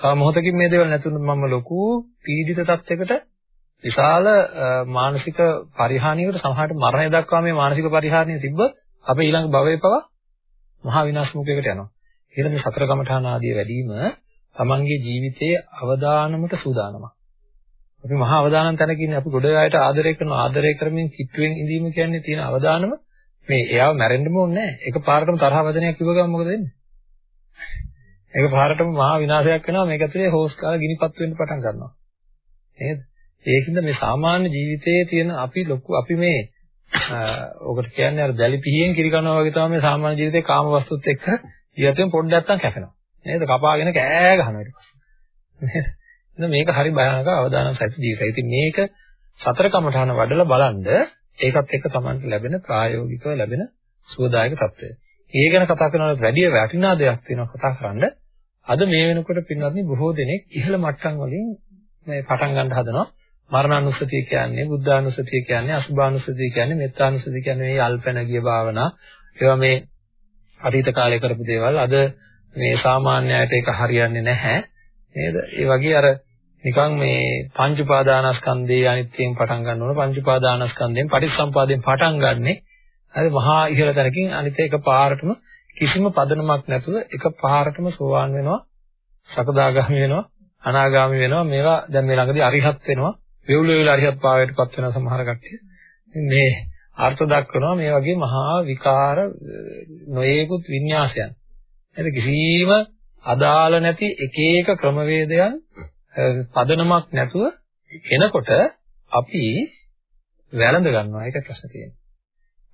තව මොහොතකින් මේ දේවල් නැතුනොත් මම ලොකු පීඩිත තත්යකට විශාල මානසික පරිහානියකට සමහරට මරණය දක්වා මේ මානසික පරිහානිය තිබ්බොත් අපේ ඊළඟ භවයේ පවා මහා විනාශ මුඛයකට යනවා. ඊළඟ මේ සතර කමඨාන ආදී වැඩිම තමන්ගේ ජීවිතයේ අවදානමට සූදානමක්. අපි මහා අවදානම් තැනක ඉන්නේ අපි ගොඩ අයට ආදරය කරන ආදරය කරමින් කිට්ටුවෙන් ඉඳීම කියන්නේ තියෙන අවදානම මේ එයාව මැරෙන්නම ඕනේ නැහැ. එකපාරටම තරහ වදනයක් කිව්ව ගමන් මොකද වෙන්නේ? එකපාරටම මහා විනාශයක් වෙනවා මේක ඇතුලේ හොස් කාලා ගිනිපත් වෙන්න පටන් ගන්නවා. නේද? ඒකින්ද මේ සාමාන්‍ය ජීවිතයේ තියෙන අපි ලොකු අපි මේ ඔකට කියන්නේ අර දැලි පිහියෙන් කිරි කනවා වගේ තමයි මේ සාමාන්‍ය ජීවිතේ කාම වස්තුත් එක්ක ඉහතෙන් පොඩ්ඩක් නැත්තම් කැපෙනවා. නේද? කපාගෙන කෑ ගහනවා ඊට පස්සේ. නේද? මේක හරි භයානක අවදානම් සත්‍ය ජීවිතය. ඉතින් මේක සතර කමඨාන වඩලා බලනද ඒකත් එක්ක Tamanට ලැබෙන ප්‍රායෝගිකව ලැබෙන සුවදායක తত্ত্বය. ඒ ගැන කතා කරනකොට වැඩි වටිනා දෙයක් තියෙනවා කතා කරන්න. අද මේ වෙනකොට පින්වත්නි බොහෝ දෙනෙක් ඉහළ මට්ටම් වලින් මේ පටන් ගන්න හදනවා. මරණානුස්සතිය කියන්නේ බුද්ධානුස්සතිය කියන්නේ අසුභානුස්සතිය කියන්නේ මෙත්තානුස්සතිය කියන්නේ මේ අල්පන ගිය භාවනා. ඒවා මේ අතීත කාලේ කරපු දේවල්. අද මේ සාමාන්‍යයට ඒක හරියන්නේ නැහැ. නේද? ඒ වගේ අර නිකන් මේ පංච උපාදානස්කන්ධයේ අනිත්‍යයෙන් පටන් ගන්න ඕන. පංච උපාදානස්කන්ධයෙන් පටිච්චසම්පාදයෙන් පටන් ගන්නෙ හරි මහා ඉහළ තැනකින් අනිත් එක පාරටම කිසිම පදනමක් නැතුව එක පාරටම සෝවාන් වෙනවා සකදාගාමි වෙනවා අනාගාමි වෙනවා. මේවා දැන් මේ ළඟදී අරිහත් වෙනවා. වේවුල වේවුල අරිහත් භාවයටපත් වෙන සමහර කට්ටිය. මේ අර්ථ දක්වනවා මේ වගේ මහා විකාර නොයේකුත් විඤ්ඤාසයන් නේද කිසිම අදාළ නැති එක එක ක්‍රමවේදයන් පදනමක් නැතුව එනකොට අපි වැළඳ ගන්නවා ඒක ප්‍රශ්න තියෙන්නේ.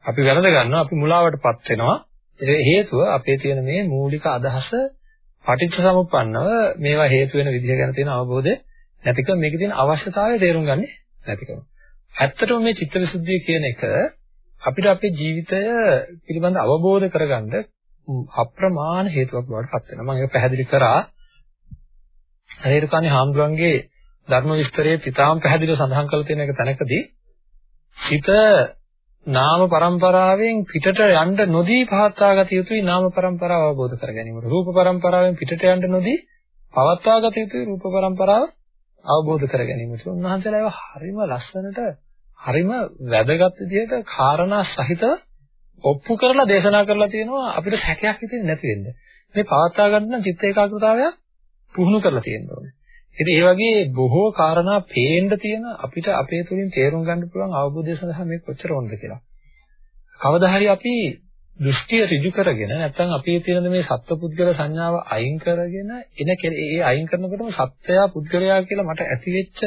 අපි වැළඳ ගන්නවා අපි මුලාවටපත් වෙනවා. ඒ හේතුව අපේ තියෙන මේ මූලික අදහස පටිච්ච සමුප්පන්නව මේවා හේතු වෙන විදිහ ගැන තියෙන අවබෝධය නැතිකම මේකේ තියෙන අවශ්‍යතාවය තේරුම් ගන්න නැතිකම. ඇත්තටම මේ චිත්තවිසුද්ධිය කියන එක අපිට අපේ ජීවිතය පිළිබඳ අවබෝධ කරගන්න අප්‍රමාණ හේතුවක් බවට පත් වෙනවා. මම ඒක පැහැදිලි කරා. හේරුකාණේ හාමුදුරන්ගේ ධර්ම විස්තරයේ තිතාම් පැහැදිලිව සඳහන් කරලා තියෙන එක තැනකදී හිත නාම પરම්පරාවෙන් පිටට යන්න නොදී පවත්වා ගත යුතුයි නාම પરම්පරාව අවබෝධ කර ගැනීමට. රූප પરම්පරාවෙන් පිටට යන්න නොදී පවත්වා ගත යුතුයි රූප પરම්පරාව අවබෝධ කර ගැනීමට. උන්වහන්සේලා ඒවා හරිම ලස්සනට හරිම වැදගත් විදිහට කාරණා සහිතව ඔප්පු කරලා දේශනා කරලා තියෙනවා අපිට සැකයක් හිතෙන්නේ නැති වෙන්න. මේ පවත්වා ගන්න නම් චිත්ත ඒකාග්‍රතාවය පුහුණු කරලා තියෙන්න ඕනේ. ඉතින් ඒ වගේ බොහෝ කාරණා පේන්න තියෙන අපිට අපේ තුලින් තේරුම් ගන්න පුළුවන් අවබෝධය සඳහා මේ කොච්චර ඕනද කියලා. කවදා හරි අපි දෘෂ්ටිය ඍජු කරගෙන නැත්නම් අපේ තියෙන මේ සත්පුද්ගල සංඥාව අයින් කරගෙන එන ඒ අයින් කරනකොටම සත්‍යයා පුද්ගලයා කියලා මට ඇති වෙච්ච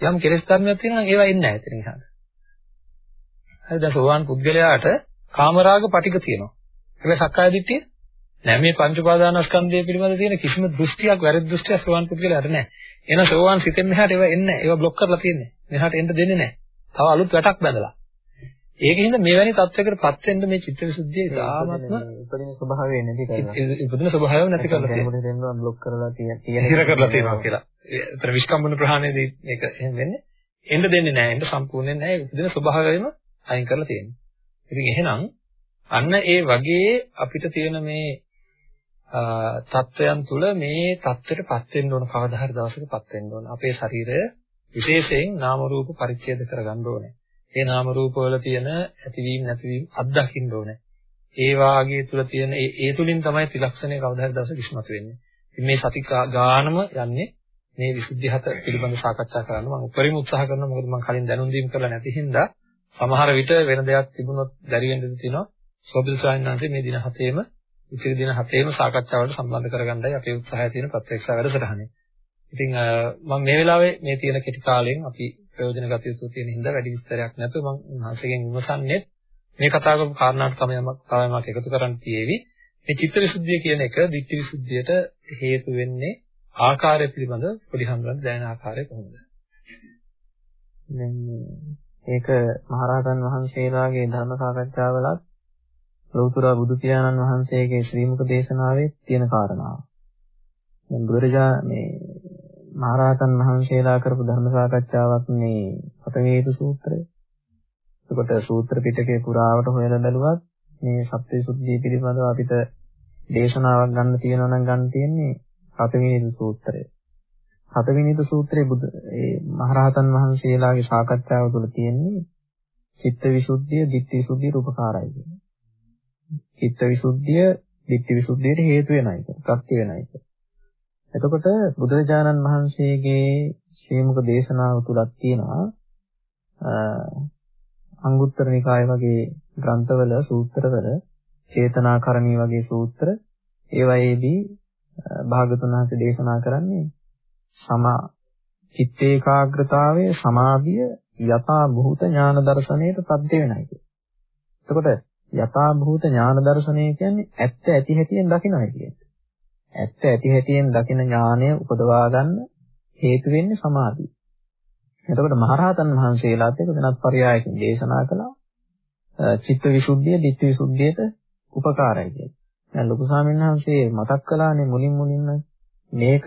යම් කෙලෙස් ධර්මයක් තියෙනවා නම් ඒවා එන්නේ නැහැ එතන ඉහළ. හරි දැන් සෝවාන් පුද්ගලයාට කාමරාග පටික තියෙනවා. හැබැයි සක්කාය දිට්ඨිය නෑ මේ පංච උපාදානස්කන්ධය පිළිබඳ තියෙන කිසිම දෘෂ්ටියක් වැරදි දෘෂ්ටියක් සෝවාන් පුද්ගලයාට නෑ. එහෙනම් සෝවාන් සිතෙන් මෙහාට ඒවා එන්නේ නෑ. ඒවා બ્લોක් කරලා තියෙන්නේ. මෙහාට එන්න දෙන්නේ නෑ. තව අලුත් වැටක් බැඳලා. ඒකෙන්ද මෙවැනි තත්වයකටපත් වෙන්න මේ චිත්තවිසුද්ධිය ඉතාමත්ම උපදින ස්වභාවය නැති කරලා උපදින ස්වභාවය නැති කරලා තියෙනවා දෙන්නවා બ્લોක් කරලා තියෙන ඉහිර කරලා තියෙනවා කියලා. ඒතර විස්කම්බන ප්‍රහාණයදී මේක එහෙම වෙන්නේ. එන්න දෙන්නේ නැහැ. එන්න සම්පූර්ණයෙන් නැහැ. උපදින ස්වභාවයම අයින් කරලා තියෙනවා. ඉතින් එහෙනම් අන්න ඒ වගේ අපිට තියෙන මේ තත්වයන් තුළ මේ தත්ත්වයටපත් වෙන්න ඕන කවදා හරි දවසකපත් වෙන්න ඕන. අපේ ශරීරය විශේෂයෙන් නාම රූප පරිච්ඡේද කරගන්න ඕනේ. ඒ නාම රූප වල තියෙන ඇතිවීම නැතිවීම අත්දකින්න ඕනේ. ඒ වාගේ තුල තියෙන ඒ ඒ තුලින් තමයි ත්‍රිලක්ෂණය කවදා හරි දවසක ඉස්මතු වෙන්නේ. ඉතින් මේ සති ගානම යන්නේ මේ විසුද්ධි හත පිළිබඳ සාකච්ඡා කරන්න මම උපරිම උත්සාහ කරනවා මොකද මම කලින් දැනුම් දීම් කරලා නැති හින්දා සමහර විට වෙන දෙයක් තිබුණොත් බැරි වෙන්න ඉඩ තියෙනවා. සෝබිල් ස්වාමීන් වහන්සේ මේ දින හතේම ඉතිරි දින හතේම සාකච්ඡාවලට සම්බන්ධ කරගන්නයි අපේ උත්සාහය තියෙන ප්‍රත්‍යක්ෂ වැඩසටහනේ. ඉතින් මම මේ වෙලාවේ මේ තියෙන කෙටි කාලයෙන් අපි ප්‍රයෝජන ගත යුතු තියෙන හින්දා වැඩි විස්තරයක් නැතුව මම උන්වහන්සේගෙන් විමසන්නේ මේ කතා කරපු කාරණාට තමයි මම තවම එකතු කරන්න තියෙවි. මේ චිත්තවිසුද්ධිය කියන එක ධිට්ඨිවිසුද්ධියට හේතු වෙන්නේ ආකාරය පිළිබඳ පොඩි හඳුනන දැනෙන ආකාරය කොහොමද? දැන් ඒක මහරහතන් වහන්සේලාගේ ධර්ම සාකච්ඡාවලත් ලෞතර බුදු පියාණන් වහන්සේගේ ශ්‍රී මුක දේශනාවේ තියෙන කාරණාව. දැන් බුදුරජා මේ මහරහතන් වහන්සේලා කරපු ධර්ම සාකච්ඡාවක් මේ පතවේතු සූත්‍රය. එතකොට සූත්‍ර පිටකේ පුරාවට හොයලා බැලුවත් මේ සත්‍යසුද්ධිය පිළිබඳව අපිට දේශනාවක් ගන්න තියෙනවා නම් ගන්න තියෙන්නේ පතවේතු සූත්‍රය. හතවෙනිද සූත්‍රයේ බුදු ඒ මහරහතන් වහන්සේලාගේ සාකච්ඡාව තුළ තියෙන්නේ චිත්ත විසුද්ධිය, ditthi විසුද්ධියට උපකාරයි කියන්නේ. චිත්ත විසුද්ධිය, ditthi විසුද්ධියට හේතු වෙනයි කියන්නේ. ප්‍රත්‍ය වෙනයි කියන්නේ. එතකොට බුදුරජාණන් වහන්සේගේ ශ්‍රීමුක දේශනාව තුලක් තියෙනවා අංගුත්තර නිකාය වගේ ග්‍රන්ථවල සූත්‍රවල චේතනාකරණී වගේ සූත්‍ර ඒවයේදී භාගතුන් වහන්සේ දේශනා කරන්නේ සමා චිත්ත ඒකාග්‍රතාවයේ සමාධිය යථා භූත ඥාන දර්ශනයට පද්ද වෙනයි කියන්නේ. එතකොට යථා භූත ඥාන දර්ශනය කියන්නේ ඇත්ත ඇති හැටියෙන් දකින්නයි කියන්නේ. ඇත්ත ඇති හැටියෙන් දකින ඥානය උපදවා ගන්න හේතු වෙන්නේ සමාධිය. එතකොට මහරහතන් වහන්සේලාත් එක වෙනත් පරයයකින් දේශනා කළා චිත්ත විසුද්ධිය, ditthi විසුද්ධියට උපකාරයි කියන්නේ. දැන් ලොකු ස්වාමීන් වහන්සේ මතක් කළානේ මුලින් මුලින්ම මේක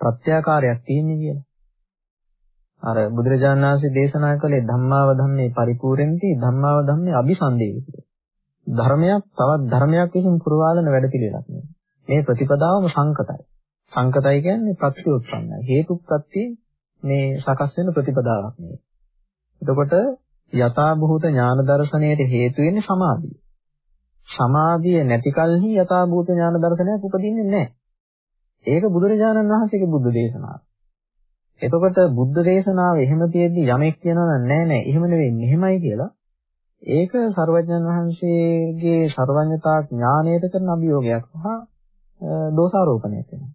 ප්‍රත්‍යාකාරයක් තියෙන්නේ කියලා. අර බුදුරජාණන් වහන්සේ දේශනා කළේ ධම්මාව ධම්මේ පරිපූර්ණති ධම්මාව ධම්මේ අபிසන්දේති. ධර්මයක් තවත් ධර්මයක් විසින් පුරවාලන වැඩපිළිවෙලක් නේ. මේ ප්‍රතිපදාවම සංකතයි. සංකතයි කියන්නේ ප්‍රත්‍යඋත්පන්නයි. හේතු ප්‍රත්‍ය මේ සකස් වෙන ප්‍රතිපදාවක් නේ. එතකොට යථා භූත ඥාන දර්ශනයට හේතු වෙන්නේ සමාධිය. සමාධිය නැති කලෙහි යථා භූත ඥාන දර්ශනයක් උපදින්නේ නැහැ. ඒක බුදුරජාණන් වහන්සේගේ බුද්ධ දේශනාව. එතකොට බුද්ධ දේශනාව එහෙම තියෙද්දි යමෙක් කියනවා නෑ නෑ එහෙම නෙවෙයි මෙහෙමයි කියලා ඒක සර්වඥන් වහන්සේගේ සර්වඥතා ඥාණයට කරන අභියෝගයක් සහ දෝෂාරෝපණයක් වෙනවා.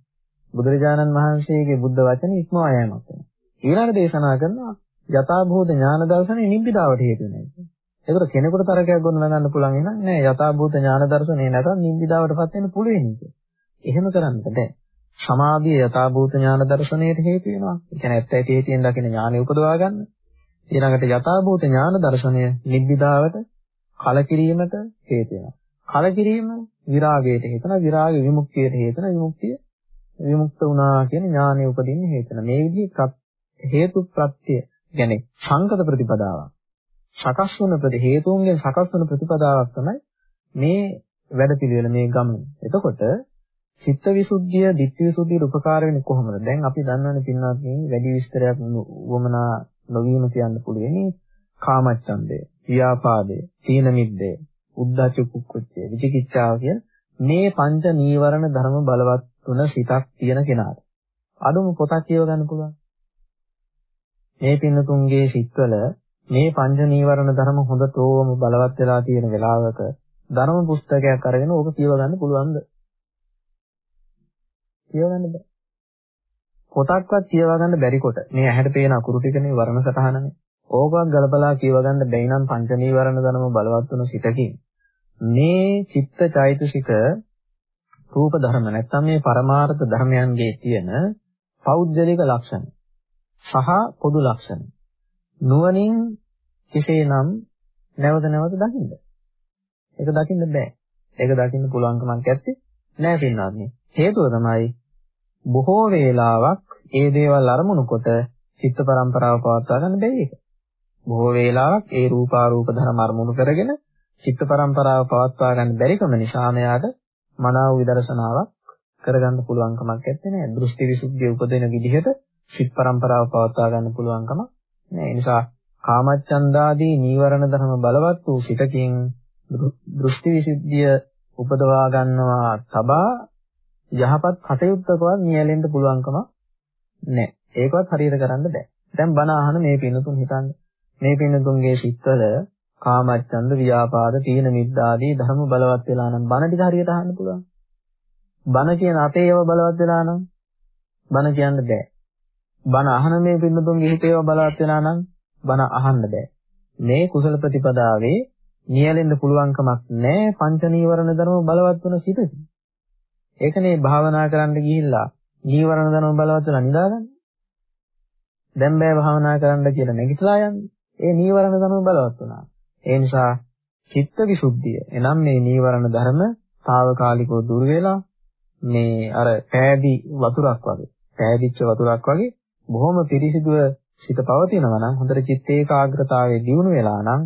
බුදුරජාණන් වහන්සේගේ බුද්ධ වචනේ ඉක්මවා යෑමක් වෙනවා. ඊළඟ දේශනා කරනවා යථාභූත ඥාන දර්ශනේ නිබ්බිදාවට හේතු වෙනවා. ඒකට කෙනෙකුට තරකයක් ගොඩනගන්න පුළුවන් එහෙනම් නෑ යථාභූත ඥාන දර්ශනේ නැත්නම් නිබ්බිදාවටපත් වෙන්න පුළුවන් නේද? එහෙම කරන්න බෑ. සමාධිය යථාභූත ඥාන දර්ශනයට හේතු වෙනවා. ඒ කියන්නේ ඇත්ත ඇති හේතියෙන් දකින ඥානය උපදවා ගන්න. ඊළඟට යථාභූත ඥාන දර්ශනය නිබ්බිදාවට කලකිරීමට හේතු වෙනවා. කලකිරීම විරාගයට හේතන විරාග විමුක්තියට හේතන විමුක්තිය විමුක්ත වුණා කියන ඥානය උපදින්න හේතන මේ විදිහේ හේතු ප්‍රත්‍ය කියන්නේ සංකත ප්‍රතිපදාවක් සකස් වන ප්‍රති හේතුන්ගෙන් සකස් වන ප්‍රතිපදාවක් තමයි මේ වැඩපිළිවෙල මේ ගමන. එතකොට චිත්ත විසුද්ධිය, ditthi විසුද්ධියට උපකාර වෙන්නේ කොහොමද? දැන් අපි දන්නවනේ පින්වත් මේ වැඩි විස්තරයක් වමනා නොවීම කියන්න පුළුවන්. කාමච්ඡන්දය, ව්‍යාපාදය, තීන මිද්දය, උද්ධච්ච කුක්කුච්චය විචිකිච්ඡාව කියන මේ පංච නීවරණ ධර්ම බලවත් තුන සිතක් තියෙන කෙනාට. අඩුම පොතක් කියව ගන්න පුළුවන්. මේ පින්නතුන්ගේ සිත්වල මේ පංච නීවරණ ධර්ම හොඳටම බලවත් වෙලා තියෙන වෙලාවක ධර්ම පුස්තකයක් අරගෙන ඕක කියව ගන්න පුළුවන්ද? කියව ගන්න බෑ. පොතක්වත් කියව ගන්න බැරි කොට මේ ඇහැට පේන අකුරු ටිකනේ වර්ණ සටහනනේ. ඕකවත් ගලපලා කියව ගන්න බැයි නම් පංච නීවරණ ධර්ම බලවත් වෙන සිතකින් මේ චිත්ත චෛතසික රූප ධර්ම නැත්නම් මේ පරමාර්ථ ධර්මයන්ගේ තියෙන පෞද්ගලික ලක්ෂණ සහ පොදු ලක්ෂණ නුවණින් කෙසේනම් නැවත නැවත දකින්න. ඒක දකින්න බෑ. ඒක දකින්න පුළුවන්කමක් නැත්තේ නෑ පින්නාත්නි. හේතුව තමයි බොහෝ වේලාවක් ඒ දේවල් අරමුණු කොට චිත්ත පරම්පරාව පවත්වා ගන්න බැරි එක. බොහෝ වේලාවක් ඒ රූපාරූප ධර්ම අරමුණු කරගෙන චිත්ත පරම්පරාව පවත්වා ගන්න බැරිකම නිසා මෙයාට මනාව විදර්ශනාවක් කරගන්න පුළුවන්කමක් නැත්තේ දෘෂ්ටි විසුද්ධිය උපදින විදිහට චිත්ත පරම්පරාව පවත්වා ගන්න පුළුවන්කම නෑ. ඒ නිසා කාමච්ඡන්දාදී නීවරණ ධර්ම බලවත් වූ සිතකින් දෘෂ්ටි විසුද්ධිය උපදවා ගන්නවා තබා යහපත් කටයුත්තකවත් නියැලෙන්න පුළුවන්කම නැහැ. ඒකවත් හරියට කරන්න බෑ. දැන් බණ අහන මේ පින්නතුන් හිතන්නේ මේ පින්නතුන්ගේ සිත්වල කාමච්ඡන්ද ව්‍යාපාද තීන මිද්දාදී ධර්ම බලවත් වෙලා නම් බණ ටික හරියට අහන්න පුළුවන්. බණ කියන අපේ ඒවා බලවත් වෙලා නම් බණ කියන්න බෑ. බණ අහන මේ පින්නතුන්ගේ හිතේ ඒවා බලවත් වෙලා නම් බණ අහන්න බෑ. මේ කුසල ප්‍රතිපදාවේ නියැලෙන්න පුළුවන්කමක් නැහැ පංච නීවරණ ධර්ම බලවත් වෙන සිතකින්. ඒකනේ භාවනා කරන්න ගිහිල්ලා නීවරණ ධර්ම බලවත් වෙලා නිදාගන්න. දැන් බෑ භාවනා කරන්න කියලා නැගිටලා යන්නේ. ඒ නීවරණ ධර්ම බලවත් වුණා. ඒ නිසා චිත්ත විසුද්ධිය එනම් මේ නීවරණ ධර්ම తాවකාලිකව දුර වෙලා මේ අර පෑදි වතුරක් වගේ පෑදිච්ච වතුරක් වගේ බොහොම පිරිසිදුව සිත පවතිනවා නම් හොඳට චිත්ත ඒකාග්‍රතාවයේ දියුණු වෙලා නම්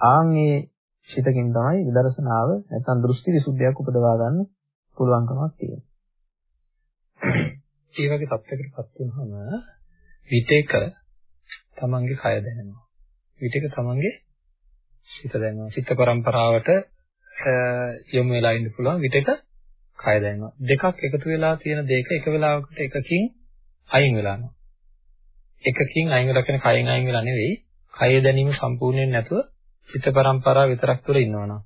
ආන්ගේ සිතකින් තමයි විදර්ශනාව නැත්නම් දෘෂ්ටි විසුද්ධියක් උපදවා ගන්න පුළුවන්කමක් තියෙන්නේ. ඒ වගේ තත්යකටපත් වුනහම විතේක තමන්ගේ කය දැනෙනවා. විතේක තමන්ගේ සිත දැනෙනවා. සිත પરම්පරාවට යොමු වෙලා ඉන්න පුළුවන් විතේක කය දැනෙනවා. දෙකක් එකතු වෙලා තියෙන දෙක එක වෙලාවකට එකකින් අයින් වෙලා යනවා. එකකින් අයින් වෙලා කියන කයෙන් අයින් වෙලා නෙවෙයි, කය දැනීම සම්පූර්ණයෙන් නැතුව චිත්ත පරම්පරාව විතරක් තුළ ඉන්නවනම්.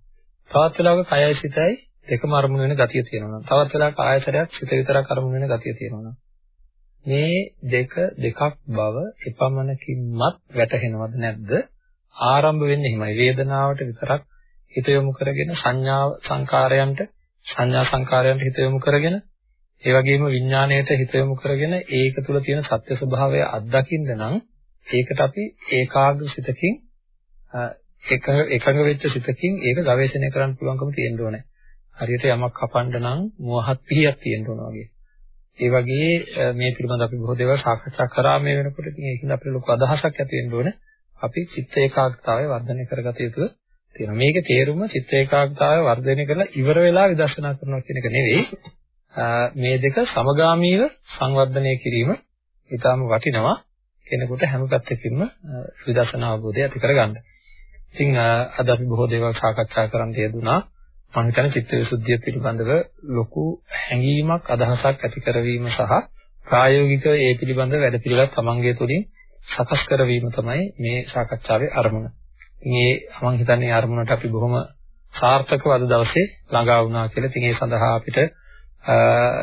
තවත් වෙලාවක කයයි සිතයි දෙකම අරමුණු වෙන ගතිය තියෙනවා. තවත් වෙලාවක ආයතරයක් සිත විතරක් අරමුණු වෙන ගතිය තියෙනවා. මේ දෙක දෙකක් බව එපමණකින්මත් වැටහෙනවද නැද්ද? ආරම්භ වෙන්නේ එහෙමයි. වේදනාවට විතරක් හිත යොමු කරගෙන සංඥා සංකාරයන්ට සංඥා සංකාරයන්ට හිත යොමු කරගෙන ඒ වගේම විඥාණයට හිත යොමු කරගෙන ඒක තුල තියෙන සත්‍ය ස්වභාවය අත්දකින්න නම් ඒකට අපි ඒකාග්‍ර සිතකින් එක එකඟ වෙච්ච සිතකින් ඒක ගවේෂණය කරන්න පුළුවන්කම තියෙන්න ඕනේ. හරියට යමක් කපන්න නම් මුවහත් පිහියක් තියෙන්න ඕන වගේ. ඒ වගේ මේ පිළිබඳ අපි බොහෝ දේවල් සාකච්ඡා කරා මේ වෙනකොට ඉතින් ඒකින් අපිට ලොකු අදහසක් ඇති වෙන්න ඕනේ. අපි චිත්ත ඒකාග්‍රතාවය වර්ධනය කරගත යුතු තියෙනවා. මේකේ තේරුම චිත්ත ඒකාග්‍රතාවය වර්ධනය කරලා ඉවර වෙලා විදර්ශනා කරනවා කියන එක නෙවෙයි. මේ දෙක සමගාමීව සංවර්ධනය කිරීම ඊටාම වටිනවා කෙනෙකුට හැම පැත්තකින්ම විදර්ශනා අවබෝධය ඇති කරගන්න. ඉතින් අද අපි බොහෝ දේවල් සාකච්ඡා කරන්න යෙදුනා. මම හිතන්නේ චිත්තවිසුද්ධිය පිළිබඳව ලොකු හැඟීමක් අදහසක් ඇති කරවීම සහ ප්‍රායෝගික ඒ පිළිබඳව වැඩපිළිවෙලක් තමන්ගේ තුළින් සකස් කරවීම තමයි මේ සාකච්ඡාවේ අරමුණ. මේ මම හිතන්නේ අරමුණට අපි බොහොම සාර්ථකව අද දවසේ ළඟා වුණා කියලා. ඉතින් ඒ සඳහා අපිට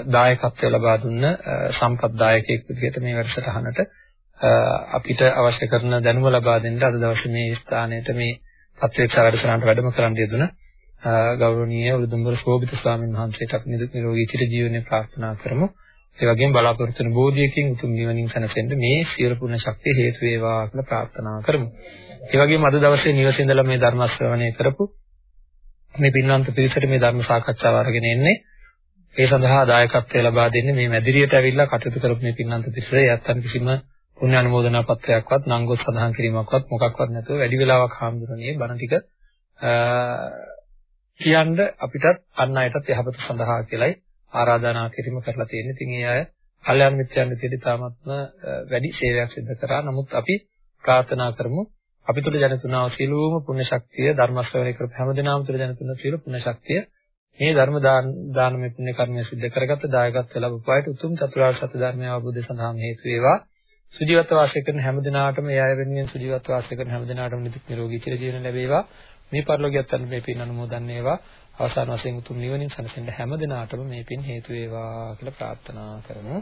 දායකත්වය ලබා දුන්න සම්පත් දායකයෙක් විදිහට මේ වැඩසටහනට අපිට අවශ්‍ය කරන දැනුම ලබා දෙන්න අද දවසේ මේ ස්ථානයට මේ පත්‍රේක්ෂා වැඩසටහනට වැඩම කරන්න යෙදුන ගෞරවනීය උළුදුම්බර ශෝභිත ස්වාමීන් වහන්සේට අපි නිදුක් නිරෝගී චිර ජීවනයේ ප්‍රාර්ථනා කරමු. ඒ වගේම බලාපොරොත්තු වන බෝධියකින් උතුම් නිවනින් සැනසෙන්න මේ සියලු පුණ්‍ය ශක්තිය හේතු වේවා කියලා ප්‍රාර්ථනා කරමු. ඒ වගේම අද දවසේ නිවසේ ඉඳලා මේ ධර්ම ශ්‍රවණය කරපු මේ පින්වන්ත පිරිසට මේ ධර්ම සාකච්ඡාව අරගෙන එන්නේ ඒ සඳහා දායකත්වය ලබා දෙන්නේ මේ මැදිරියට ඇවිල්ලා කටයුතු කරපු මේ පින්වන්ත පිරිස. ඒ අත්තන් කිසිම පුණ්‍ය අනුමෝදනා පත්‍රයක්වත් නංගොත් සඳහන් කිරීමක්වත් මොකක්වත් නැතුව වැඩි වෙලාවක් හාමුදුරනේ බණ ටික කියන්න අපිටත් අන් අයටත් යහපත සඳහා කියලයි ආරාධනා කිරීම කරලා තියෙන්නේ. ඉතින් ඒ අය කල්යාණ මිත්‍යයන් විදිහට තාමත්ම වැඩි සේවයක් සිදු කරා. නමුත් අපි ප්‍රාර්ථනා කරමු අපි තුළ ජනිතුනා සියලුම පුණ්‍ය ශක්තිය ධර්ම ශ්‍රවණය කරපු හැමදෙනාම තුළ ජනිතුන සියලු පුණ්‍ය ශක්තිය මේ ධර්ම දානමය පුණ්‍ය කර්මය සිද්ධ කරගත්ත දායකත්ව ලැබපු අයට උතුම් චතුරාර්ය සත්‍ය ධර්මය අවබෝධය සඳහා හේතු වේවා. සුජීවත්ව වාසය කරන හැම දිනාටම ඒ අය වෙනුවෙන් සුජීවත්ව වාසය කරන හැම දිනාටම නිදුක් නිරෝගී චිර ජීවන ලැබේවා. මේ පරිලෝකියත් අන්න මේ පින් අනුමෝදන් වේවා. අවසාන වශයෙන් උතුම් නිවනින් සැනසෙන්න හැම දිනාටම මේ පින් හේතු වේවා කියලා ප්‍රාර්ථනා කරමු.